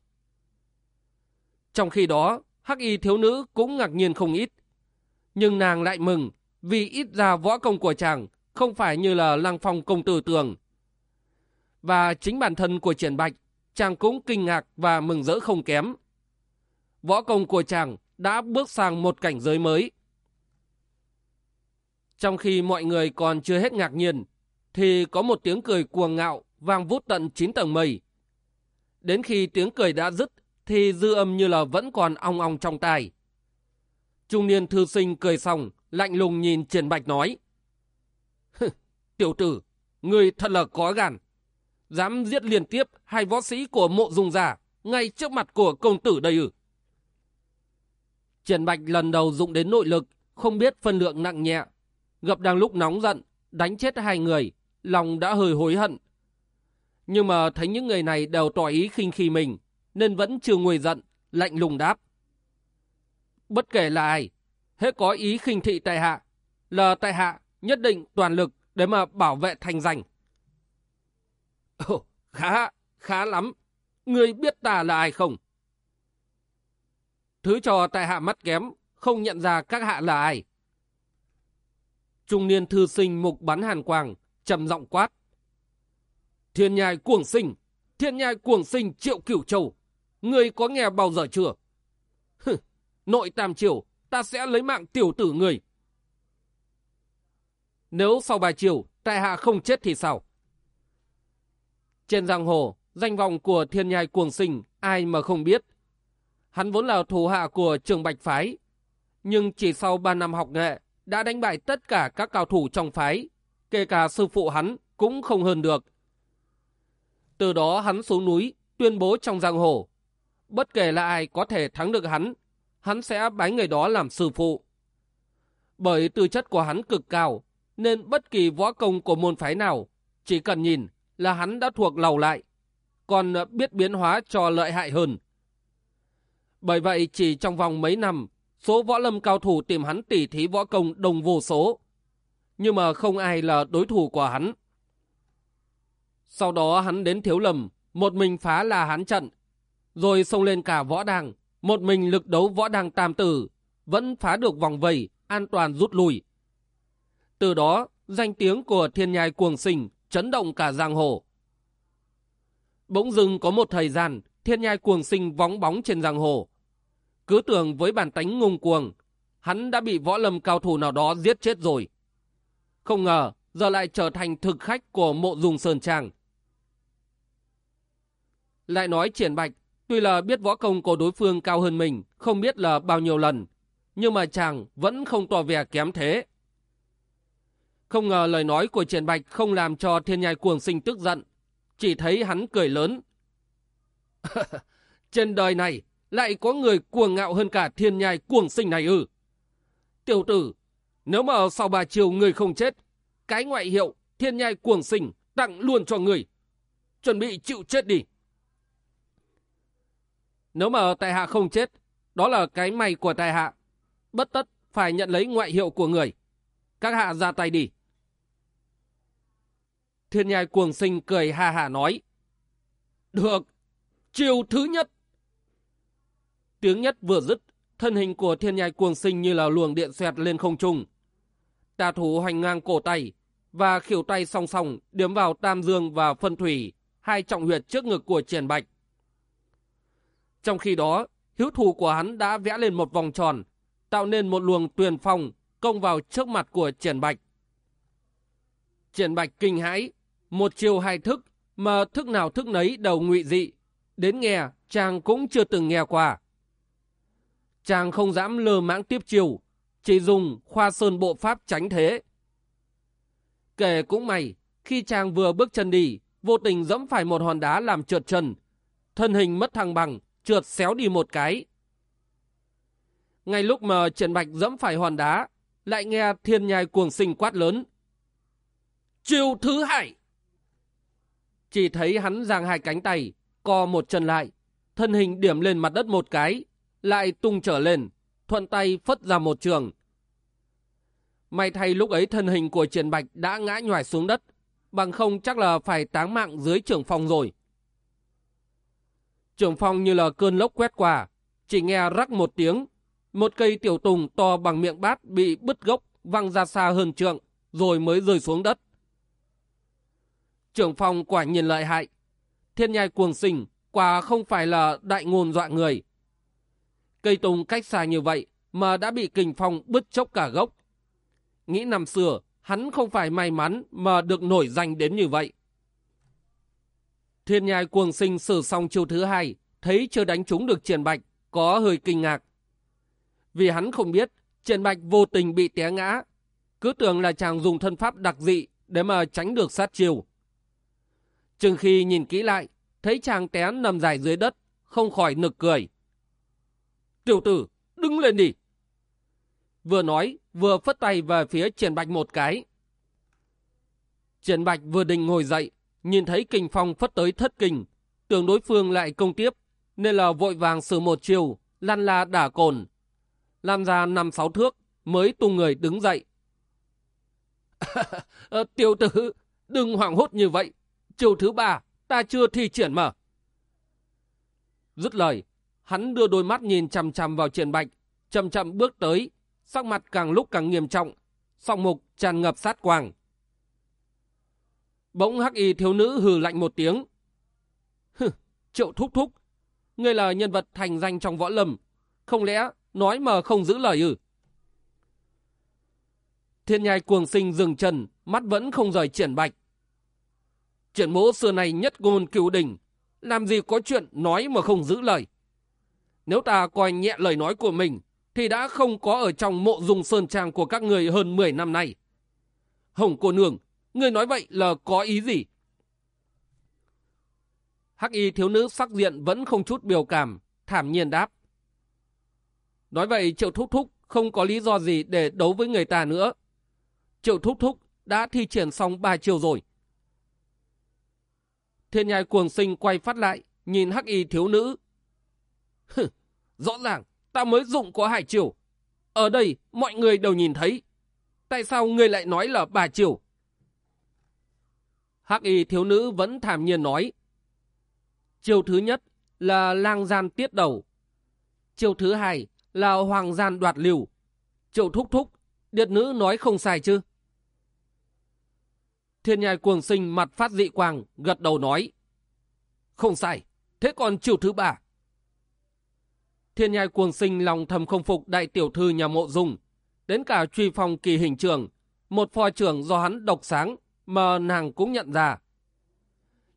Trong khi đó, hắc y thiếu nữ cũng ngạc nhiên không ít. Nhưng nàng lại mừng, vì ít ra võ công của chàng không phải như là lăng phong công tử tường. Và chính bản thân của triển bạch, chàng cũng kinh ngạc và mừng rỡ không kém. Võ công của chàng đã bước sang một cảnh giới mới. Trong khi mọi người còn chưa hết ngạc nhiên, thì có một tiếng cười cuồng ngạo vang vút tận chín tầng mây. Đến khi tiếng cười đã dứt, thì dư âm như là vẫn còn ong ong trong tai. Trung niên thư sinh cười xong, lạnh lùng nhìn Triển Bạch nói. Tiểu tử, người thật là có gan. Dám giết liên tiếp hai võ sĩ của mộ dung giả ngay trước mặt của công tử đây ư. Triển Bạch lần đầu dụng đến nội lực, không biết phân lượng nặng nhẹ. Gặp đang lúc nóng giận, đánh chết hai người, lòng đã hơi hối hận. Nhưng mà thấy những người này đều tỏ ý khinh khi mình, nên vẫn chưa nguôi giận, lạnh lùng đáp. Bất kể là ai, hết có ý khinh thị tại hạ, là tại hạ nhất định toàn lực để mà bảo vệ thành danh. Ồ, khá, khá lắm. Người biết ta là ai không? Thứ cho tại hạ mắt kém, không nhận ra các hạ là ai. Trung niên thư sinh mục bắn hàn quang, trầm giọng quát. Thiên nhai cuồng sinh, thiên nhai cuồng sinh triệu cửu châu. Người có nghe bao giờ chưa? Hừ, nội tam triều, ta sẽ lấy mạng tiểu tử người. Nếu sau bài triều, tại hạ không chết thì sao? Trên giang hồ, danh vọng của thiên nhai cuồng sinh, ai mà không biết. Hắn vốn là thủ hạ của trường Bạch Phái, nhưng chỉ sau 3 năm học nghệ, đã đánh bại tất cả các cao thủ trong phái, kể cả sư phụ hắn cũng không hơn được. Từ đó hắn xuống núi, tuyên bố trong giang hồ, bất kể là ai có thể thắng được hắn, hắn sẽ bái người đó làm sư phụ. Bởi tư chất của hắn cực cao, nên bất kỳ võ công của môn phái nào, chỉ cần nhìn là hắn đã thuộc lầu lại, còn ờ, biết biến hóa cho lợi hại hơn. Bởi vậy chỉ trong vòng mấy năm, số võ lâm cao thủ tìm hắn tỉ thí võ công đồng vô số. Nhưng mà không ai là đối thủ của hắn. Sau đó hắn đến thiếu lầm, một mình phá là hắn trận, rồi xông lên cả võ đàng, một mình lực đấu võ đàng tam tử, vẫn phá được vòng vây, an toàn rút lui. Từ đó, danh tiếng của thiên nhai cuồng sinh chấn động cả giang hồ. Bỗng dưng có một thời gian, thiên nhai cuồng sinh vóng bóng trên giang hồ. Cứ tưởng với bản tánh ngung cuồng, hắn đã bị võ lâm cao thủ nào đó giết chết rồi. Không ngờ, giờ lại trở thành thực khách của mộ dùng sơn trang. Lại nói triển bạch, tuy là biết võ công của đối phương cao hơn mình, không biết là bao nhiêu lần, nhưng mà chàng vẫn không tỏ vẻ kém thế. Không ngờ lời nói của triển bạch không làm cho thiên nhai cuồng sinh tức giận, chỉ thấy hắn cười lớn. Trên đời này, lại có người cuồng ngạo hơn cả thiên nhai cuồng sinh này ư. Tiểu tử, nếu mà sau ba chiều người không chết, cái ngoại hiệu thiên nhai cuồng sinh tặng luôn cho người. Chuẩn bị chịu chết đi. Nếu mà tại hạ không chết, đó là cái may của tại hạ. Bất tất phải nhận lấy ngoại hiệu của người. Các hạ ra tay đi. Thiên nhai cuồng sinh cười ha hà nói. Được, Chiêu thứ nhất. Tiếng nhất vừa dứt, thân hình của thiên nhai cuồng sinh như là luồng điện xoẹt lên không trung. Tà thủ hoành ngang cổ tay và khỉu tay song song điểm vào tam dương và phân thủy, hai trọng huyệt trước ngực của triển bạch. Trong khi đó, hiếu thủ của hắn đã vẽ lên một vòng tròn, tạo nên một luồng tuyền phong công vào trước mặt của triển bạch. Triển bạch kinh hãi, một chiều hai thức, mà thức nào thức nấy đầu ngụy dị. Đến nghe, chàng cũng chưa từng nghe qua. Chàng không dám lơ mãng tiếp chiều, chỉ dùng khoa sơn bộ pháp tránh thế. Kể cũng may, khi chàng vừa bước chân đi, vô tình dẫm phải một hòn đá làm trượt chân. Thân hình mất thăng bằng, trượt xéo đi một cái. Ngay lúc mà Trần Bạch dẫm phải hòn đá, lại nghe thiên nhai cuồng sinh quát lớn. Chiều thứ hải chỉ thấy hắn giang hai cánh tay, co một chân lại, thân hình điểm lên mặt đất một cái, lại tung trở lên, thuận tay phất ra một trường. May thay lúc ấy thân hình của Triển Bạch đã ngã nhòi xuống đất, bằng không chắc là phải táng mạng dưới trường phòng rồi. Trường phòng như là cơn lốc quét qua, chỉ nghe rắc một tiếng, một cây tiểu tùng to bằng miệng bát bị bứt gốc văng ra xa hơn trượng, rồi mới rơi xuống đất. Trưởng phòng quả nhiên lợi hại. Thiên nhai cuồng sinh, quả không phải là đại ngôn dọa người. Cây tùng cách xa như vậy mà đã bị kình phong bứt chốc cả gốc. Nghĩ năm xưa, hắn không phải may mắn mà được nổi danh đến như vậy. Thiên nhai cuồng sinh xử xong chiêu thứ hai, thấy chưa đánh trúng được triển bạch, có hơi kinh ngạc. Vì hắn không biết, triển bạch vô tình bị té ngã, cứ tưởng là chàng dùng thân pháp đặc dị để mà tránh được sát chiêu. Chừng khi nhìn kỹ lại, thấy chàng té nằm dài dưới đất, không khỏi nực cười. Tiểu tử, đứng lên đi. Vừa nói, vừa phất tay về phía triển bạch một cái. Triển bạch vừa định ngồi dậy, nhìn thấy kình phong phất tới thất kình, tưởng đối phương lại công tiếp, nên là vội vàng sử một chiều, lăn la đả cồn. Làm ra năm sáu thước, mới tung người đứng dậy. Ờ, tiểu tử, đừng hoảng hốt như vậy chiêu thứ ba, ta chưa thi triển mà. Dứt lời, hắn đưa đôi mắt nhìn chằm chằm vào triển bạch, chậm chậm bước tới, sắc mặt càng lúc càng nghiêm trọng, song mục tràn ngập sát quang. Bỗng hắc y thiếu nữ hừ lạnh một tiếng. Hừ, triệu thúc thúc, ngươi là nhân vật thành danh trong võ lâm, không lẽ nói mà không giữ lời ư? Thiên nhai cuồng sinh dừng chân, mắt vẫn không rời triển bạch. Triển mỗ xưa này nhất ngôn cửu đỉnh, làm gì có chuyện nói mà không giữ lời. Nếu ta coi nhẹ lời nói của mình, thì đã không có ở trong mộ dung sơn trang của các người hơn 10 năm nay. Hồng cô nương, người nói vậy là có ý gì? Hắc y thiếu nữ sắc diện vẫn không chút biểu cảm, thảm nhiên đáp. Nói vậy triệu thúc thúc không có lý do gì để đấu với người ta nữa. Triệu thúc thúc đã thi triển xong ba chiều rồi. Thiên nhai cuồng sinh quay phát lại, nhìn hắc y thiếu nữ. Hừ, rõ ràng, ta mới dụng của hải triều Ở đây, mọi người đều nhìn thấy. Tại sao người lại nói là bà triều Hắc y thiếu nữ vẫn thảm nhiên nói. Chiều thứ nhất là lang gian tiết đầu. Chiều thứ hai là hoàng gian đoạt liều. Chiều thúc thúc, điệt nữ nói không sai chứ? Thiên nhai cuồng sinh mặt phát dị quang, gật đầu nói. Không sai, thế còn chiều thứ ba? Thiên nhai cuồng sinh lòng thầm không phục đại tiểu thư nhà mộ dung. Đến cả truy phong kỳ hình trường, một phò trưởng do hắn độc sáng mà nàng cũng nhận ra.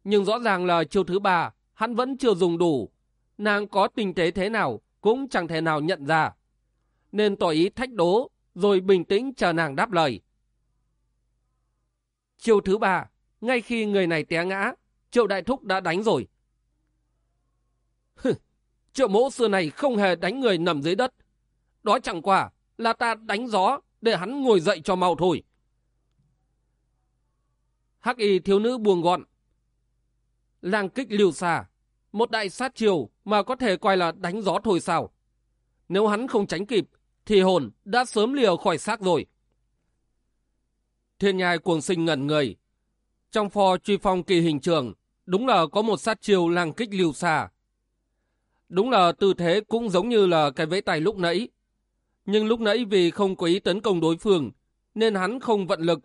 Nhưng rõ ràng là chiều thứ ba, hắn vẫn chưa dùng đủ. Nàng có tình tế thế nào cũng chẳng thể nào nhận ra. Nên tỏ ý thách đố, rồi bình tĩnh chờ nàng đáp lời. Chiều thứ ba, ngay khi người này té ngã, triệu đại thúc đã đánh rồi. triệu mẫu xưa này không hề đánh người nằm dưới đất. Đó chẳng qua là ta đánh gió để hắn ngồi dậy cho mau thôi. Hắc y thiếu nữ buồn gọn. Lang kích liều xà, một đại sát chiều mà có thể coi là đánh gió thôi sao. Nếu hắn không tránh kịp, thì hồn đã sớm liều khỏi xác rồi. Thiên nhai cuồng sinh ngẩn người. Trong pho truy phong kỳ hình trường, đúng là có một sát chiêu lang kích liều xa Đúng là tư thế cũng giống như là cái vẫy tay lúc nãy. Nhưng lúc nãy vì không có ý tấn công đối phương, nên hắn không vận lực,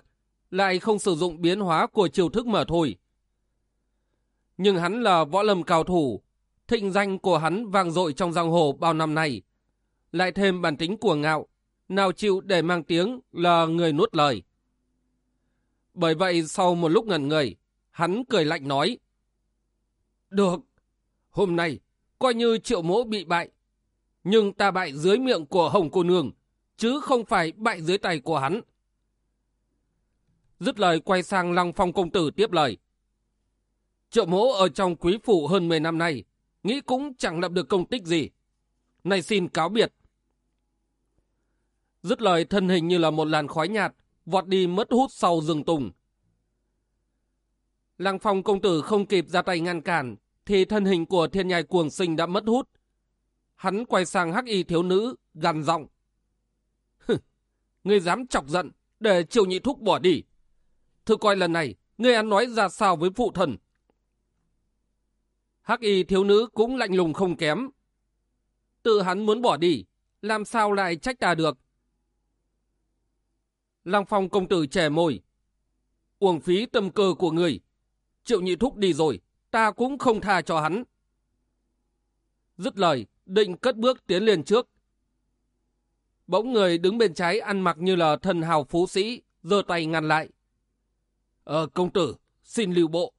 lại không sử dụng biến hóa của chiêu thức mà thôi. Nhưng hắn là võ lâm cao thủ, thịnh danh của hắn vang dội trong giang hồ bao năm nay. Lại thêm bản tính của ngạo, nào chịu để mang tiếng là người nuốt lời. Bởi vậy sau một lúc ngẩn người, hắn cười lạnh nói. Được, hôm nay coi như triệu mỗ bị bại. Nhưng ta bại dưới miệng của hồng cô nương, chứ không phải bại dưới tay của hắn. Dứt lời quay sang lăng phong công tử tiếp lời. Triệu mỗ ở trong quý phủ hơn 10 năm nay, nghĩ cũng chẳng lập được công tích gì. Này xin cáo biệt. Dứt lời thân hình như là một làn khói nhạt, vọt đi mất hút sau rừng tùng. Lăng phong công tử không kịp ra tay ngăn cản, thì thân hình của thiên nhai cuồng sinh đã mất hút. Hắn quay sang hắc y thiếu nữ, gằn giọng. Ngươi dám chọc giận để triều nhị thúc bỏ đi. Thử coi lần này, Ngươi ăn nói ra sao với phụ thần? Hắc y thiếu nữ cũng lạnh lùng không kém. Tự hắn muốn bỏ đi, làm sao lại trách ta được? Lăng phong công tử trẻ môi. Uổng phí tâm cơ của người. Triệu nhị thúc đi rồi, ta cũng không tha cho hắn. Dứt lời, định cất bước tiến lên trước. Bỗng người đứng bên trái ăn mặc như là thần hào phú sĩ, giơ tay ngăn lại. Ờ, công tử, xin lưu bộ.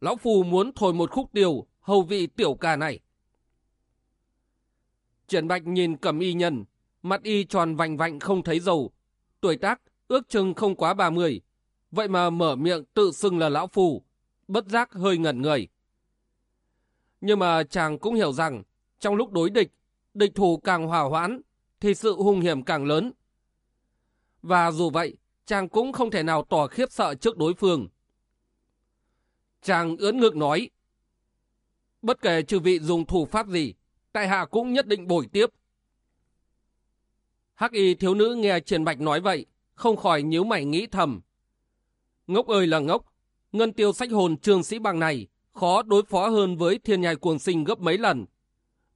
Lão Phu muốn thổi một khúc tiêu hầu vị tiểu ca này. Triển Bạch nhìn cầm y nhân, mặt y tròn vành vạnh không thấy dầu. Tuổi tác ước chừng không quá 30, vậy mà mở miệng tự xưng là lão phù, bất giác hơi ngẩn người. Nhưng mà chàng cũng hiểu rằng, trong lúc đối địch, địch thủ càng hòa hoãn, thì sự hung hiểm càng lớn. Và dù vậy, chàng cũng không thể nào tỏ khiếp sợ trước đối phương. Chàng ưỡn ngực nói, bất kể trừ vị dùng thủ pháp gì, tại hạ cũng nhất định bồi tiếp. Hắc y thiếu nữ nghe Triển Bạch nói vậy, không khỏi nhíu mày nghĩ thầm. Ngốc ơi là ngốc, ngân tiêu sách hồn trường sĩ bằng này khó đối phó hơn với thiên nhai cuồng sinh gấp mấy lần.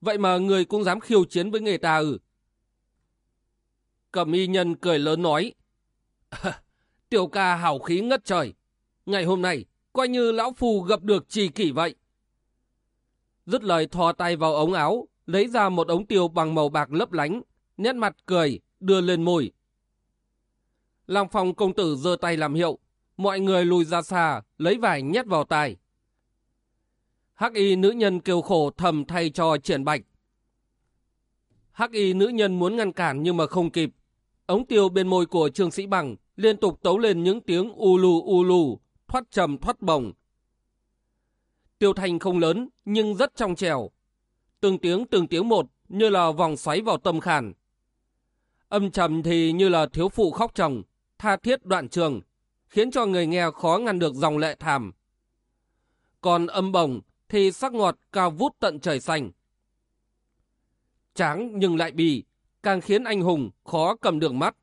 Vậy mà người cũng dám khiêu chiến với người ta ư. Cẩm y nhân cười lớn nói. Tiểu ca hào khí ngất trời. Ngày hôm nay, coi như lão phù gặp được trì kỷ vậy. Dứt lời thò tay vào ống áo, lấy ra một ống tiêu bằng màu bạc lấp lánh, nét mặt cười, đưa lên môi lang phòng công tử giơ tay làm hiệu, mọi người lùi ra xa, lấy vải nhét vào tay. Hắc y nữ nhân kêu khổ thầm thay cho triển bạch. Hắc y nữ nhân muốn ngăn cản nhưng mà không kịp. Ống tiêu bên môi của trương sĩ bằng liên tục tấu lên những tiếng u lù u lù, thoát trầm thoát bồng. Tiêu thành không lớn nhưng rất trong trèo. Từng tiếng từng tiếng một như là vòng xoáy vào tâm khảm. Âm trầm thì như là thiếu phụ khóc chồng, tha thiết đoạn trường, khiến cho người nghe khó ngăn được dòng lệ thảm. Còn âm bồng thì sắc ngọt cao vút tận trời xanh. Tráng nhưng lại bì, càng khiến anh hùng khó cầm được mắt.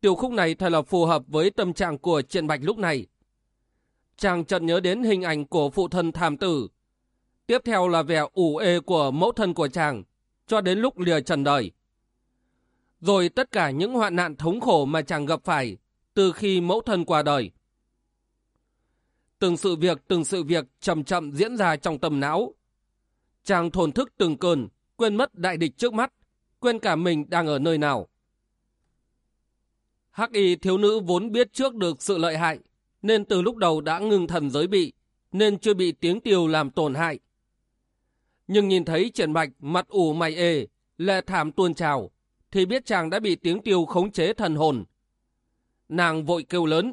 Tiểu khúc này thật là phù hợp với tâm trạng của Triện Bạch lúc này. Chàng chợt nhớ đến hình ảnh của phụ thân thảm tử. Tiếp theo là vẻ ủ ê của mẫu thân của chàng, cho đến lúc lìa trần đời. Rồi tất cả những hoạn nạn thống khổ mà chàng gặp phải từ khi mẫu thân qua đời. Từng sự việc, từng sự việc chậm chậm diễn ra trong tâm não. Chàng thổn thức từng cơn, quên mất đại địch trước mắt, quên cả mình đang ở nơi nào. Hắc y thiếu nữ vốn biết trước được sự lợi hại, nên từ lúc đầu đã ngừng thần giới bị, nên chưa bị tiếng tiêu làm tổn hại. Nhưng nhìn thấy triển bạch mặt ủ mày ê, lệ thảm tuôn trào, thì biết chàng đã bị tiếng tiêu khống chế thần hồn. Nàng vội kêu lớn.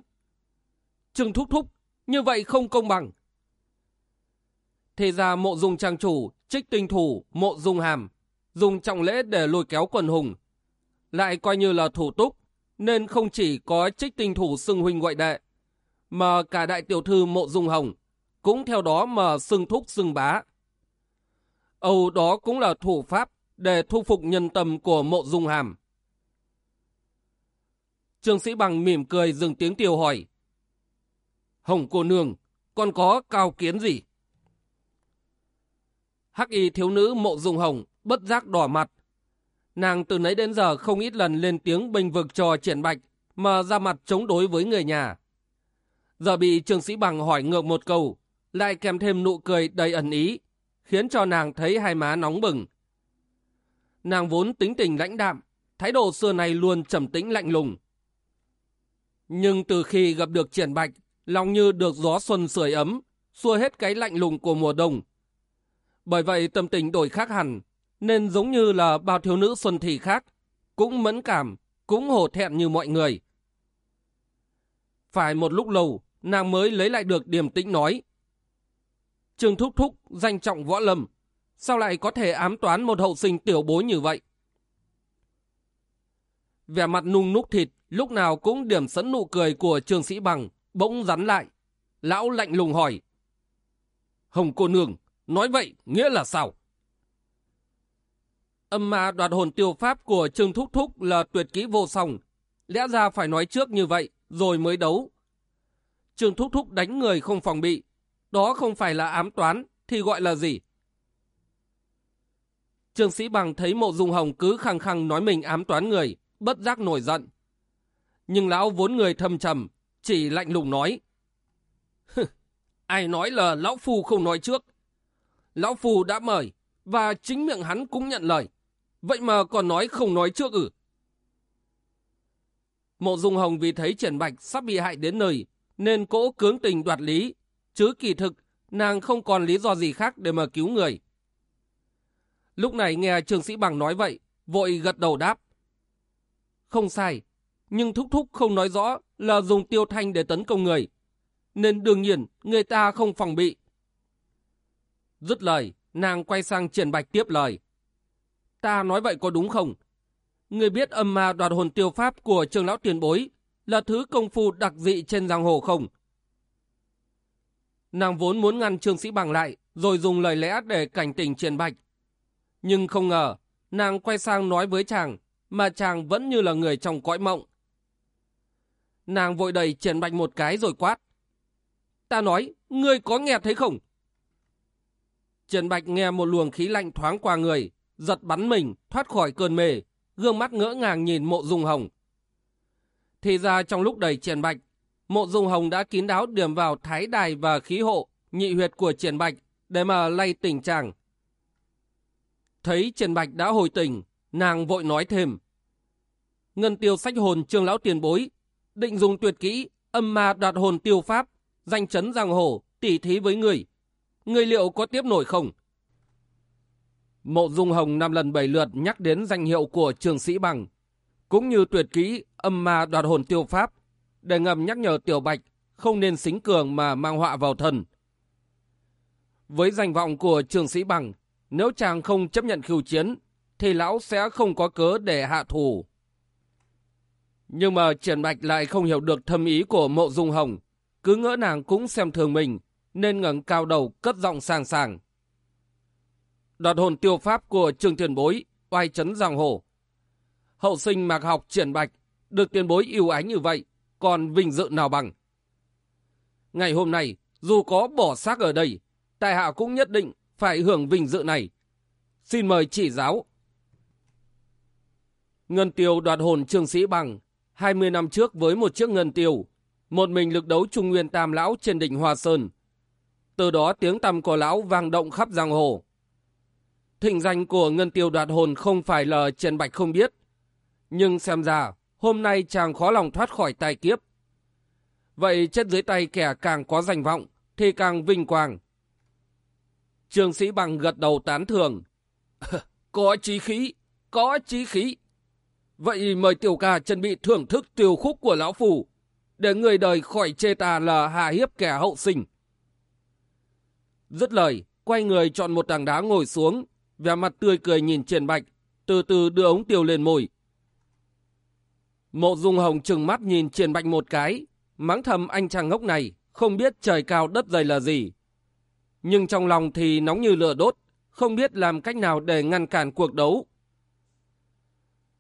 Trừng thúc thúc, như vậy không công bằng. thì ra mộ dung trang chủ, trích tinh thủ, mộ dung hàm, dùng trọng lễ để lôi kéo quần hùng. Lại coi như là thủ túc, nên không chỉ có trích tinh thủ xưng huynh gọi đệ, mà cả đại tiểu thư mộ dung hồng, cũng theo đó mà xưng thúc xưng bá. Âu đó cũng là thủ pháp để thu phục nhân tâm của mộ dung hàm. Trương sĩ bằng mỉm cười dừng tiếng tiêu hỏi. Hồng cô nương, còn có cao kiến gì? Hắc y thiếu nữ mộ dung hồng bất giác đỏ mặt. Nàng từ nấy đến giờ không ít lần lên tiếng bình vực cho triển bạch mà ra mặt chống đối với người nhà. Giờ bị trương sĩ bằng hỏi ngược một câu, lại kèm thêm nụ cười đầy ẩn ý, khiến cho nàng thấy hai má nóng bừng. Nàng vốn tính tình lãnh đạm, thái độ xưa này luôn trầm tĩnh lạnh lùng. Nhưng từ khi gặp được triển bạch, lòng như được gió xuân sưởi ấm, xua hết cái lạnh lùng của mùa đông. Bởi vậy tâm tình đổi khác hẳn, nên giống như là bao thiếu nữ xuân thị khác, cũng mẫn cảm, cũng hổ thẹn như mọi người. Phải một lúc lâu, nàng mới lấy lại được điềm tĩnh nói. Trương Thúc Thúc danh trọng võ lâm, sao lại có thể ám toán một hậu sinh tiểu bối như vậy? Vẻ mặt nung núc thịt, lúc nào cũng điểm sẵn nụ cười của trường sĩ bằng, bỗng rắn lại. Lão lạnh lùng hỏi. Hồng cô nương, nói vậy nghĩa là sao? Âm ma đoạt hồn tiêu pháp của Trương Thúc Thúc là tuyệt kỹ vô song. Lẽ ra phải nói trước như vậy, rồi mới đấu. trương Thúc Thúc đánh người không phòng bị. Đó không phải là ám toán, thì gọi là gì? Trương Sĩ Bằng thấy mộ dung hồng cứ khăng khăng nói mình ám toán người, bất giác nổi giận. Nhưng lão vốn người thâm trầm, chỉ lạnh lùng nói. Ai nói là lão phu không nói trước. Lão phu đã mời, và chính miệng hắn cũng nhận lời. Vậy mà còn nói không nói trước ư? Mộ Dung Hồng vì thấy Triển Bạch sắp bị hại đến nơi, nên cỗ cướng tình đoạt lý, chứ kỳ thực nàng không còn lý do gì khác để mà cứu người. Lúc này nghe trường sĩ bằng nói vậy, vội gật đầu đáp. Không sai, nhưng Thúc Thúc không nói rõ là dùng tiêu thanh để tấn công người, nên đương nhiên người ta không phòng bị. Dứt lời, nàng quay sang Triển Bạch tiếp lời. Ta nói vậy có đúng không? Người biết âm ma đoạt hồn tiêu pháp của trường lão tiền bối là thứ công phu đặc dị trên giang hồ không? Nàng vốn muốn ngăn trương sĩ bằng lại, rồi dùng lời lẽ để cảnh tỉnh Triển Bạch. Nhưng không ngờ, nàng quay sang nói với chàng, mà chàng vẫn như là người trong cõi mộng. Nàng vội đầy Triển Bạch một cái rồi quát. Ta nói, ngươi có nghe thấy không? Triển Bạch nghe một luồng khí lạnh thoáng qua người, giật bắn mình, thoát khỏi cơn mê, gương mắt ngỡ ngàng nhìn mộ dung hồng. Thì ra trong lúc đầy Triển Bạch, mộ dung hồng đã kín đáo điểm vào thái đài và khí hộ, nhị huyệt của Triển Bạch để mà lay tỉnh chàng. Thấy Trần Bạch đã hồi tỉnh, nàng vội nói thêm. Ngân tiêu sách hồn trương lão tiền bối, định dùng tuyệt kỹ, âm ma đoạt hồn tiêu pháp, danh chấn giang hồ, tỉ thí với người. Người liệu có tiếp nổi không? Mộ Dung Hồng năm lần bảy lượt nhắc đến danh hiệu của trường sĩ bằng, cũng như tuyệt kỹ âm ma đoạt hồn tiêu pháp, để ngầm nhắc nhở Tiểu Bạch không nên xính cường mà mang họa vào thần. Với danh vọng của trường sĩ bằng, nếu chàng không chấp nhận khiêu chiến, thì lão sẽ không có cớ để hạ thủ. Nhưng mà Triển Bạch lại không hiểu được thâm ý của mộ dung hồng, cứ ngỡ nàng cũng xem thường mình, nên ngẩng cao đầu cất giọng sàng sàng. Đoạt hồn tiêu pháp của trường tiền bối, oai chấn giang hồ. Hậu sinh mạc học triển bạch, được tiền bối yêu ái như vậy, còn vinh dự nào bằng. Ngày hôm nay, dù có bỏ xác ở đây, tại hạ cũng nhất định phải hưởng vinh dự này. Xin mời chỉ giáo. Ngân tiêu đoạt hồn trương sĩ bằng, 20 năm trước với một chiếc ngân tiêu, một mình lực đấu trung nguyên tam lão trên đỉnh Hoa Sơn. Từ đó tiếng tăm của lão vang động khắp giang hồ. Thịnh danh của Ngân Tiêu đoạt hồn không phải là Trần Bạch không biết. Nhưng xem ra, hôm nay chàng khó lòng thoát khỏi tai kiếp. Vậy chết dưới tay kẻ càng có danh vọng, thì càng vinh quang. Trường sĩ bằng gật đầu tán thường. có chí khí, có chí khí. Vậy mời tiểu ca chuẩn bị thưởng thức tiêu khúc của lão phủ, để người đời khỏi chê ta là hà hiếp kẻ hậu sinh. Dứt lời, quay người chọn một tảng đá ngồi xuống, vẻ mặt tươi cười nhìn Triển Bạch, từ từ đưa ống tiêu lên môi. Mộ Dung Hồng trừng mắt nhìn Triển Bạch một cái, mắng thầm anh chàng ngốc này, không biết trời cao đất dày là gì. Nhưng trong lòng thì nóng như lửa đốt, không biết làm cách nào để ngăn cản cuộc đấu.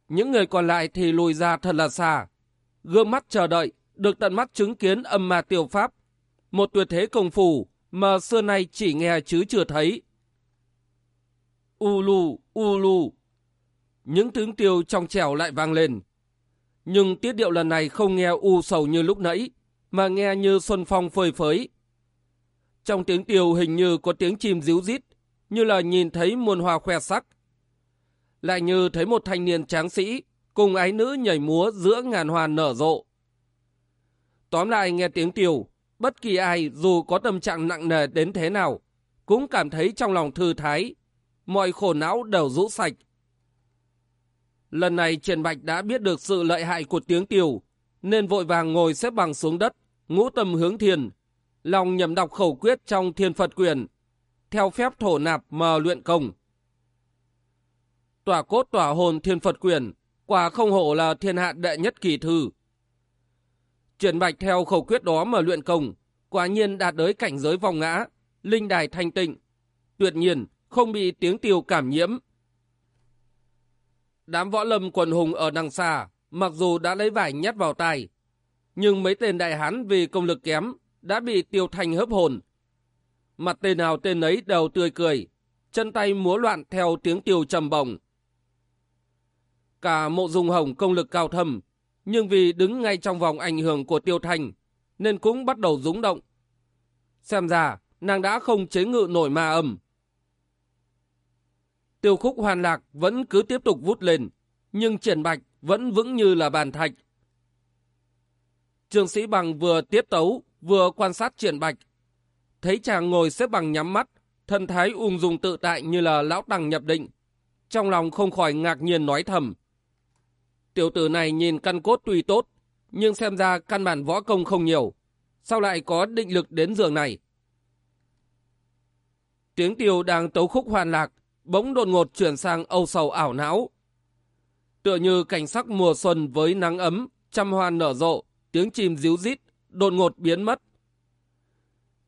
Những người còn lại thì lùi ra thật là xa, gương mắt chờ đợi, được tận mắt chứng kiến âm ma tiêu pháp, một tuyệt thế công phu mà xưa nay chỉ nghe chứ chưa thấy. U lù u lù Những tiếng tiêu trong trẻo lại vang lên. Nhưng tiết điệu lần này không nghe u sầu như lúc nãy, mà nghe như xuân phong phơi phới. Trong tiếng tiêu hình như có tiếng chim ríu rít, như là nhìn thấy muôn hoa khoe sắc. Lại như thấy một thanh niên tráng sĩ cùng ái nữ nhảy múa giữa ngàn hoa nở rộ. Tóm lại nghe tiếng tiêu, bất kỳ ai dù có tâm trạng nặng nề đến thế nào, cũng cảm thấy trong lòng thư thái, mọi khổ não đều rũ sạch. Lần này Trần Bạch đã biết được sự lợi hại của tiếng tiêu, nên vội vàng ngồi xếp bằng xuống đất, ngũ tâm hướng thiền, lòng nhầm đọc khẩu quyết trong thiên Phật quyền, theo phép thổ nạp mờ luyện công. Tỏa cốt tỏa hồn thiên Phật quyền, quả không hổ là thiên hạ đệ nhất kỳ thư. Triển Bạch theo khẩu quyết đó mà luyện công, quả nhiên đạt tới cảnh giới vòng ngã, linh đài thanh tịnh. Tuyệt nhiên, không bị tiếng tiêu cảm nhiễm. Đám võ lâm quần hùng ở đằng xa, mặc dù đã lấy vải nhét vào tay, nhưng mấy tên đại hán vì công lực kém, đã bị tiêu thành hấp hồn. Mặt tên nào tên ấy đều tươi cười, chân tay múa loạn theo tiếng tiêu trầm bổng. Cả mộ dung hồng công lực cao thâm, nhưng vì đứng ngay trong vòng ảnh hưởng của tiêu thành, nên cũng bắt đầu rúng động. Xem ra, nàng đã không chế ngự nổi ma âm. Tiêu khúc hoàn lạc vẫn cứ tiếp tục vút lên, nhưng triển bạch vẫn vững như là bàn thạch. Trường sĩ bằng vừa tiếp tấu, vừa quan sát triển bạch. Thấy chàng ngồi xếp bằng nhắm mắt, thân thái ung dung tự tại như là lão tàng nhập định. Trong lòng không khỏi ngạc nhiên nói thầm. Tiểu tử này nhìn căn cốt tuy tốt, nhưng xem ra căn bản võ công không nhiều. Sao lại có định lực đến giường này? Tiếng tiêu đang tấu khúc hoàn lạc, bỗng đột ngột chuyển sang âu sầu ảo não. Tựa như cảnh sắc mùa xuân với nắng ấm, trăm hoa nở rộ, tiếng chim ríu rít, đột ngột biến mất.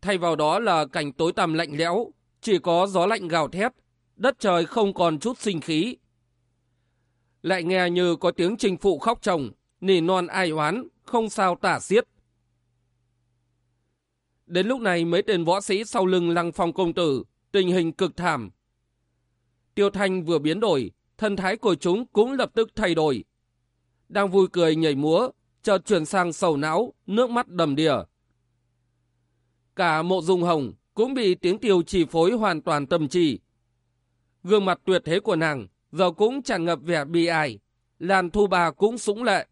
Thay vào đó là cảnh tối tăm lạnh lẽo, chỉ có gió lạnh gào thét, đất trời không còn chút sinh khí. Lại nghe như có tiếng trình phụ khóc chồng, nỉ non ai oán, không sao tả xiết. Đến lúc này mấy tên võ sĩ sau lưng lăng phong công tử, tình hình cực thảm. Tiêu thanh vừa biến đổi, thân thái của chúng cũng lập tức thay đổi. Đang vui cười nhảy múa, chợt chuyển sang sầu não, nước mắt đầm đìa. Cả mộ dung hồng cũng bị tiếng tiêu chỉ phối hoàn toàn tâm trí. Gương mặt tuyệt thế của nàng giờ cũng tràn ngập vẻ bi ai, làn thu bà cũng sũng lệ.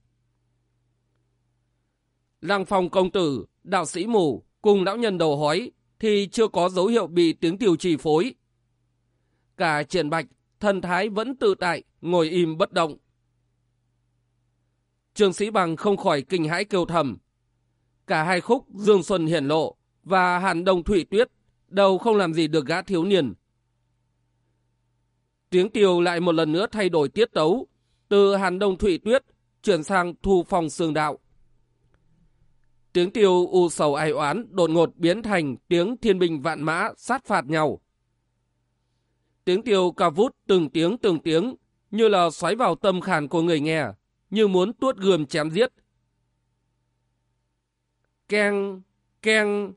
Lăng phòng công tử, đạo sĩ mù, cùng lão nhân đầu hói thì chưa có dấu hiệu bị tiếng tiêu chỉ phối. Cả triển bạch, thần thái vẫn tự tại, ngồi im bất động. Trường sĩ bằng không khỏi kinh hãi kêu thầm. Cả hai khúc Dương Xuân hiển lộ và Hàn Đông Thủy Tuyết đều không làm gì được gã thiếu niên. Tiếng tiêu lại một lần nữa thay đổi tiết tấu, từ Hàn Đông Thủy Tuyết chuyển sang Thu Phong Sương Đạo. Tiếng tiêu u sầu ai oán đột ngột biến thành tiếng thiên binh vạn mã sát phạt nhau. Tiếng tiêu ca vút từng tiếng từng tiếng như là xoáy vào tâm khàn của người nghe, như muốn tuốt gườm chém giết. Keng, keng.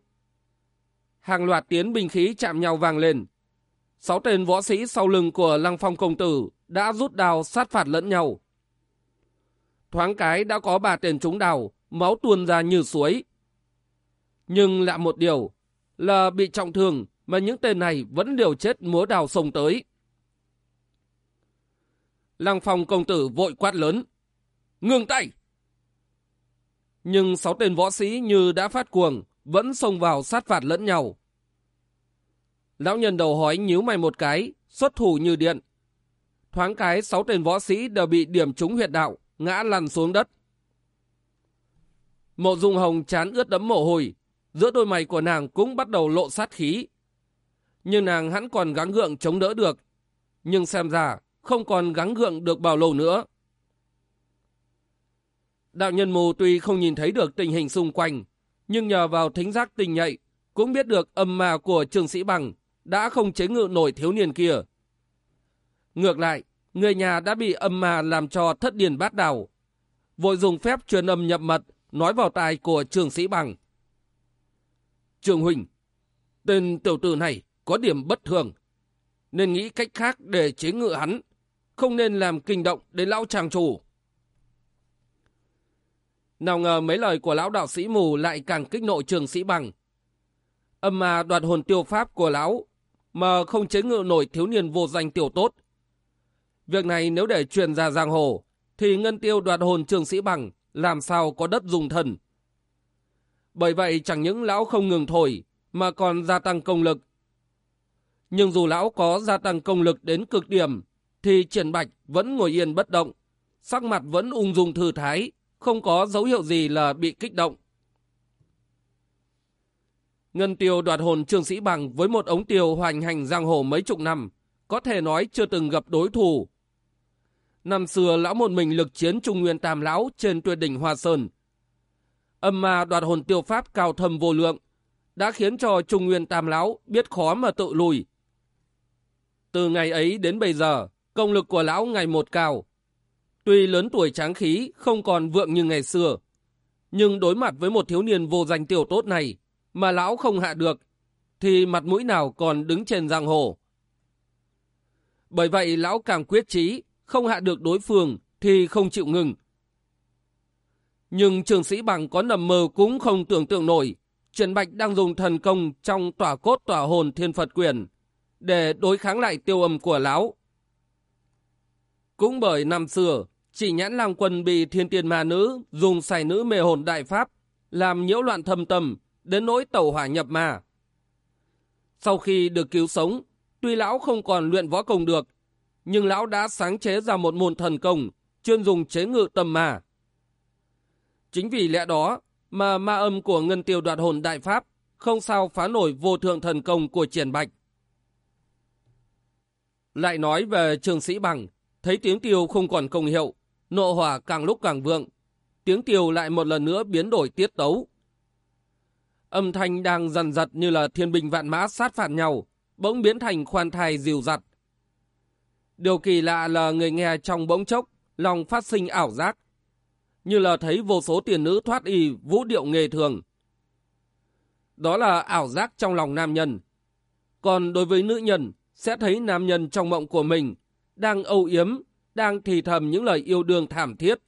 Hàng loạt tiến binh khí chạm nhau vang lên. Sáu tên võ sĩ sau lưng của Lăng Phong Công Tử đã rút đào sát phạt lẫn nhau. Thoáng cái đã có ba tên trúng đào, máu tuôn ra như suối. Nhưng lạ một điều là bị trọng thương mà những tên này vẫn liều chết múa đào sông tới. Lăng Phong Công Tử vội quát lớn. Ngừng tay! Nhưng sáu tên võ sĩ như đã phát cuồng, vẫn xông vào sát phạt lẫn nhau. Lão nhân đầu hói nhíu mày một cái, xuất thủ như điện. Thoáng cái sáu tên võ sĩ đều bị điểm trúng huyệt đạo, ngã lăn xuống đất. Mộ dung hồng chán ướt đẫm mồ hôi, giữa đôi mày của nàng cũng bắt đầu lộ sát khí. Nhưng nàng hẳn còn gắng gượng chống đỡ được, nhưng xem ra không còn gắng gượng được bao lâu nữa. Đạo nhân mù tuy không nhìn thấy được tình hình xung quanh, nhưng nhờ vào thính giác tinh nhạy, cũng biết được âm mà của trường sĩ bằng đã không chế ngự nổi thiếu niên kia. Ngược lại, người nhà đã bị âm mà làm cho thất điền bát đảo. Vội dùng phép truyền âm nhập mật, nói vào tai của trường sĩ bằng. Trường Huỳnh, tên tiểu tử này có điểm bất thường, nên nghĩ cách khác để chế ngự hắn, không nên làm kinh động đến lão tràng chủ. Nào ngờ mấy lời của lão đạo sĩ mù lại càng kích nộ trường sĩ bằng. Âm mà đoạt hồn tiêu pháp của lão mà không chế ngự nổi thiếu niên vô danh tiểu tốt. Việc này nếu để truyền ra giang hồ, thì ngân tiêu đoạt hồn trường sĩ bằng làm sao có đất dùng thần. Bởi vậy chẳng những lão không ngừng thổi, mà còn gia tăng công lực. Nhưng dù lão có gia tăng công lực đến cực điểm, thì triển bạch vẫn ngồi yên bất động, sắc mặt vẫn ung dung thư thái, không có dấu hiệu gì là bị kích động. Ngân tiêu đoạt hồn trương sĩ bằng với một ống tiêu hoành hành giang hồ mấy chục năm, có thể nói chưa từng gặp đối thủ. Năm xưa lão một mình lực chiến Trung Nguyên Tam Lão trên tuyệt đỉnh Hoa Sơn. Âm ma đoạt hồn tiêu pháp cao thâm vô lượng, đã khiến cho Trung Nguyên Tam Lão biết khó mà tự lùi. Từ ngày ấy đến bây giờ, công lực của lão ngày một cao. Tuy lớn tuổi tráng khí, không còn vượng như ngày xưa, nhưng đối mặt với một thiếu niên vô danh tiểu tốt này, mà lão không hạ được, thì mặt mũi nào còn đứng trên giang hồ. Bởi vậy lão càng quyết chí, không hạ được đối phương thì không chịu ngừng. Nhưng trường sĩ bằng có nằm mơ cũng không tưởng tượng nổi, Trần Bạch đang dùng thần công trong tỏa cốt tỏa hồn thiên Phật quyền để đối kháng lại tiêu âm của lão. Cũng bởi năm xưa, chỉ nhãn lang quân bị thiên tiên ma nữ dùng xài nữ mê hồn đại pháp, làm nhiễu loạn thâm tâm, đến nỗi tẩu hỏa nhập ma. Sau khi được cứu sống, tuy lão không còn luyện võ công được, nhưng lão đã sáng chế ra một môn thần công, chuyên dùng chế ngự tâm ma. Chính vì lẽ đó mà ma âm của ngân tiêu đoạt hồn đại pháp không sao phá nổi vô thượng thần công của triển bạch. Lại nói về trường sĩ bằng, thấy tiếng tiêu không còn công hiệu, nộ hỏa càng lúc càng vượng, tiếng tiều lại một lần nữa biến đổi tiết tấu. Âm thanh đang dần dật như là thiên binh vạn mã sát phạt nhau, bỗng biến thành khoan thai dìu dặt. Điều kỳ lạ là người nghe trong bỗng chốc, lòng phát sinh ảo giác, như là thấy vô số tiền nữ thoát y vũ điệu nghề thường. Đó là ảo giác trong lòng nam nhân. Còn đối với nữ nhân, sẽ thấy nam nhân trong mộng của mình đang âu yếm, đang thì thầm những lời yêu đương thảm thiết.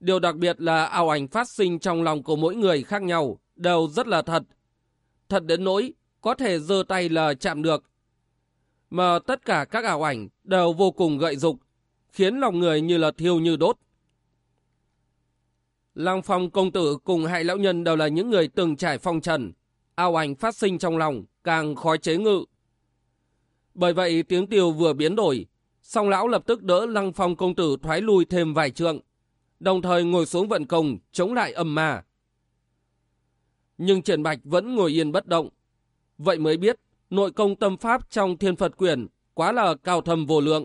Điều đặc biệt là ảo ảnh phát sinh trong lòng của mỗi người khác nhau đều rất là thật. Thật đến nỗi có thể giơ tay là chạm được. Mà tất cả các ảo ảnh đều vô cùng gợi dục, khiến lòng người như là thiêu như đốt. Lăng phong công tử cùng hai lão nhân đều là những người từng trải phong trần. Ảo ảnh phát sinh trong lòng càng khó chế ngự. Bởi vậy tiếng tiêu vừa biến đổi, song lão lập tức đỡ lăng phong công tử thoái lui thêm vài trượng, đồng thời ngồi xuống vận công chống lại âm ma. Nhưng Triển Bạch vẫn ngồi yên bất động. Vậy mới biết nội công tâm pháp trong thiên Phật quyền quá là cao thâm vô lượng.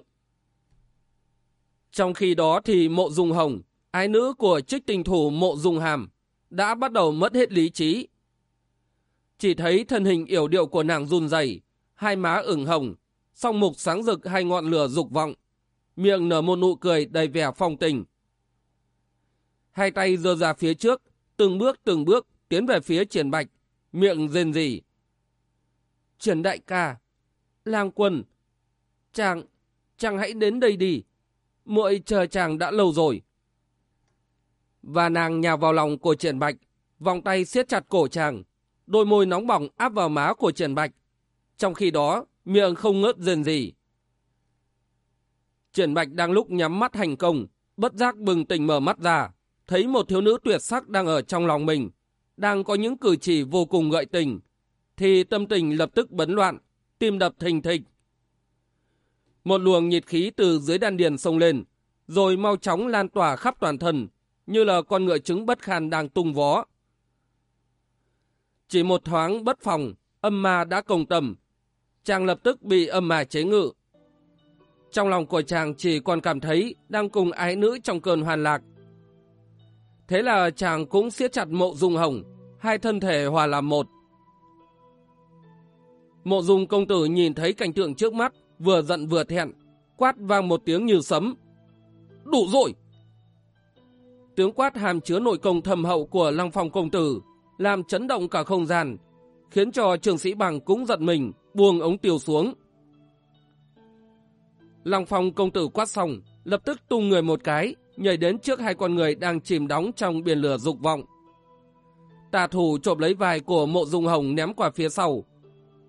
Trong khi đó thì mộ dung hồng, ái nữ của trích tình thủ mộ dung hàm, đã bắt đầu mất hết lý trí. Chỉ thấy thân hình yểu điệu của nàng run rẩy, hai má ửng hồng, song mục sáng rực hai ngọn lửa dục vọng, miệng nở một nụ cười đầy vẻ phong tình. Hai tay giơ ra phía trước, từng bước từng bước tiến về phía triển bạch, miệng rên rỉ. Triển đại ca, lang quân, chàng, chàng hãy đến đây đi, muội chờ chàng đã lâu rồi. Và nàng nhào vào lòng của triển bạch, vòng tay siết chặt cổ chàng, đôi môi nóng bỏng áp vào má của triển bạch. Trong khi đó, miệng không ngớt dần gì. Triển Bạch đang lúc nhắm mắt hành công, bất giác bừng tỉnh mở mắt ra, thấy một thiếu nữ tuyệt sắc đang ở trong lòng mình, đang có những cử chỉ vô cùng gợi tình, thì tâm tình lập tức bấn loạn, tim đập thình thịch. Một luồng nhiệt khí từ dưới đan điền sông lên, rồi mau chóng lan tỏa khắp toàn thân, như là con ngựa trứng bất khan đang tung vó. Chỉ một thoáng bất phòng, âm ma đã công tầm, chàng lập tức bị âm mà chế ngự. Trong lòng của chàng chỉ còn cảm thấy đang cùng ái nữ trong cơn hoàn lạc. Thế là chàng cũng siết chặt mộ dung hồng, hai thân thể hòa làm một. Mộ dung công tử nhìn thấy cảnh tượng trước mắt, vừa giận vừa thẹn, quát vang một tiếng như sấm. Đủ rồi! Tướng quát hàm chứa nội công thầm hậu của Lăng Phong công tử, làm chấn động cả không gian, khiến cho trường sĩ bằng cũng giận mình, buông ống tiêu xuống. Lăng phong công tử quát xong, lập tức tung người một cái, nhảy đến trước hai con người đang chìm đóng trong biển lửa dục vọng. Tà thủ trộm lấy vai của mộ dung hồng ném qua phía sau.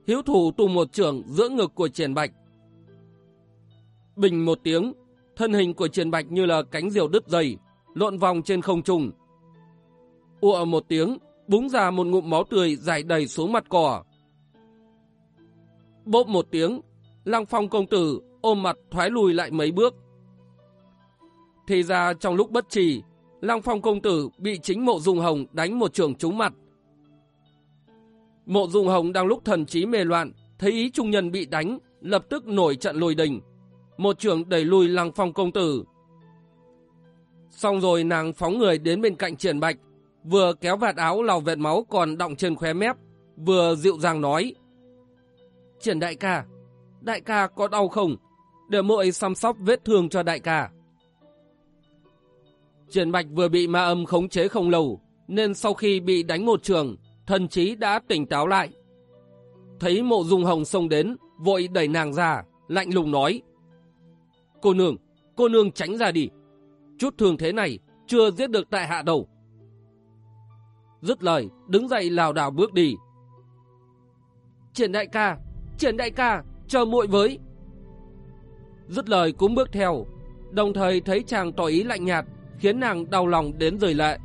Hiếu thủ tung một trường giữa ngực của triển bạch. Bình một tiếng, thân hình của triển bạch như là cánh diều đứt dây, lộn vòng trên không trung. Ua một tiếng, búng ra một ngụm máu tươi dài đầy xuống mặt cỏ. Bốp một tiếng, Lăng Phong công tử ôm mặt thoái lùi lại mấy bước. Thì ra trong lúc bất trì, Lăng Phong công tử bị chính mộ dung hồng đánh một trường trúng mặt. Mộ dung hồng đang lúc thần trí mê loạn, thấy ý trung nhân bị đánh, lập tức nổi trận lùi đình. Một trường đẩy lùi Lăng Phong công tử. Xong rồi nàng phóng người đến bên cạnh triển bạch, vừa kéo vạt áo lau vệt máu còn đọng trên khóe mép, vừa dịu dàng nói. Triển đại ca, đại ca có đau không? Để muội chăm sóc vết thương cho đại ca. Triển Bạch vừa bị ma âm khống chế không lâu, nên sau khi bị đánh một trường, thần trí đã tỉnh táo lại. Thấy mộ dung hồng xông đến, vội đẩy nàng ra, lạnh lùng nói. Cô nương, cô nương tránh ra đi. Chút thường thế này, chưa giết được tại hạ đâu. Dứt lời, đứng dậy lào đảo bước đi. Triển đại ca, triển đại ca, chờ muội với. Dứt lời cũng bước theo, đồng thời thấy chàng tỏ ý lạnh nhạt, khiến nàng đau lòng đến rời lệ.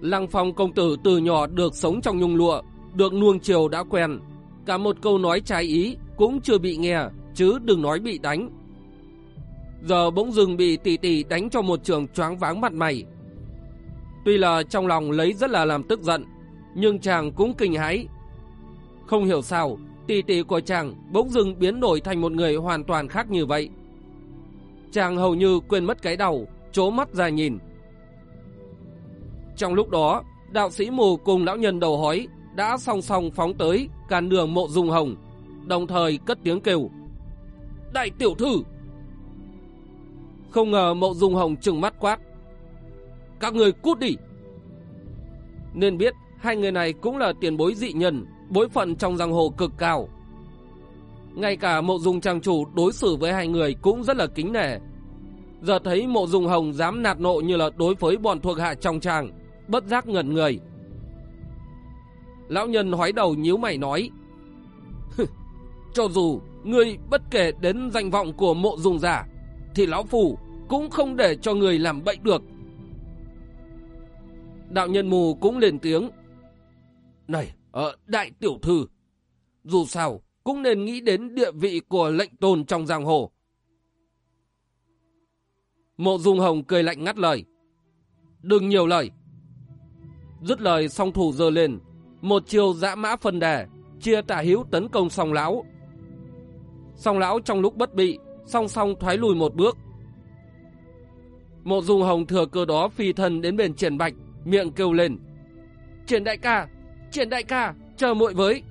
Lăng phong công tử từ nhỏ được sống trong nhung lụa, được nuông chiều đã quen. Cả một câu nói trái ý cũng chưa bị nghe, chứ đừng nói bị đánh. Giờ bỗng dừng bị tỷ tỷ đánh cho một trường choáng váng mặt mày. Tuy là trong lòng lấy rất là làm tức giận, nhưng chàng cũng kinh hãi. Không hiểu sao, tỷ tỷ của chàng bỗng dừng biến đổi thành một người hoàn toàn khác như vậy. Chàng hầu như quên mất cái đầu, chố mắt ra nhìn. Trong lúc đó, đạo sĩ mù cùng lão nhân đầu hói đã song song phóng tới cản đường mộ dung hồng, đồng thời cất tiếng kêu. Đại tiểu thư! Không ngờ mộ dung hồng trừng mắt quát. Các người cút đi! Nên biết hai người này cũng là tiền bối dị nhân, bối phận trong giang hồ cực cao. Ngay cả mộ dung trang chủ đối xử với hai người cũng rất là kính nể. Giờ thấy mộ dung hồng dám nạt nộ như là đối với bọn thuộc hạ trong tràng, bất giác ngẩn người. Lão nhân hói đầu nhíu mày nói, cho dù ngươi bất kể đến danh vọng của mộ dung giả, thì lão phủ cũng không để cho người làm bệnh được. Đạo nhân mù cũng lên tiếng. Này, ờ, đại tiểu thư, dù sao cũng nên nghĩ đến địa vị của lệnh tôn trong giang hồ. Mộ Dung Hồng cười lạnh ngắt lời. Đừng nhiều lời. Dứt lời song thủ giơ lên, một chiều dã mã phân đà, chia tả hữu tấn công song lão. Song lão trong lúc bất bị, song song thoái lùi một bước. Mộ Dung Hồng thừa cơ đó phi thân đến bên Triển Bạch, miệng kêu lên. Triển đại ca, Triển đại ca, chờ muội với.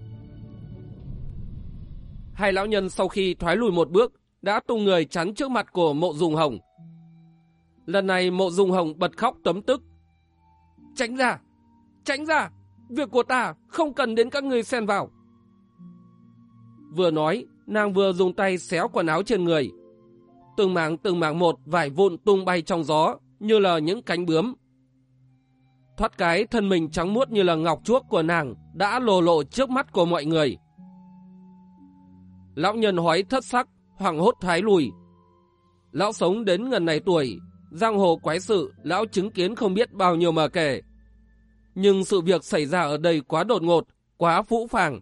Hai lão nhân sau khi thoái lùi một bước, đã tung người chắn trước mặt của mộ Dung Hồng. Lần này mộ Dung Hồng bật khóc tấm tức. Tránh ra, tránh ra, việc của ta không cần đến các người xen vào. Vừa nói, nàng vừa dùng tay xéo quần áo trên người. Từng mảng từng mảng một vải vụn tung bay trong gió, như là những cánh bướm. Thoát cái thân mình trắng muốt như là ngọc chuốc của nàng đã lồ lộ trước mắt của mọi người. Lão nhân hói thất sắc, hoảng hốt thái lùi. Lão sống đến gần này tuổi, giang hồ quái sự, lão chứng kiến không biết bao nhiêu mà kể. Nhưng sự việc xảy ra ở đây quá đột ngột, quá phũ phàng,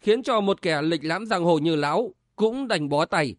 khiến cho một kẻ lịch lãm giang hồ như lão cũng đành bó tay.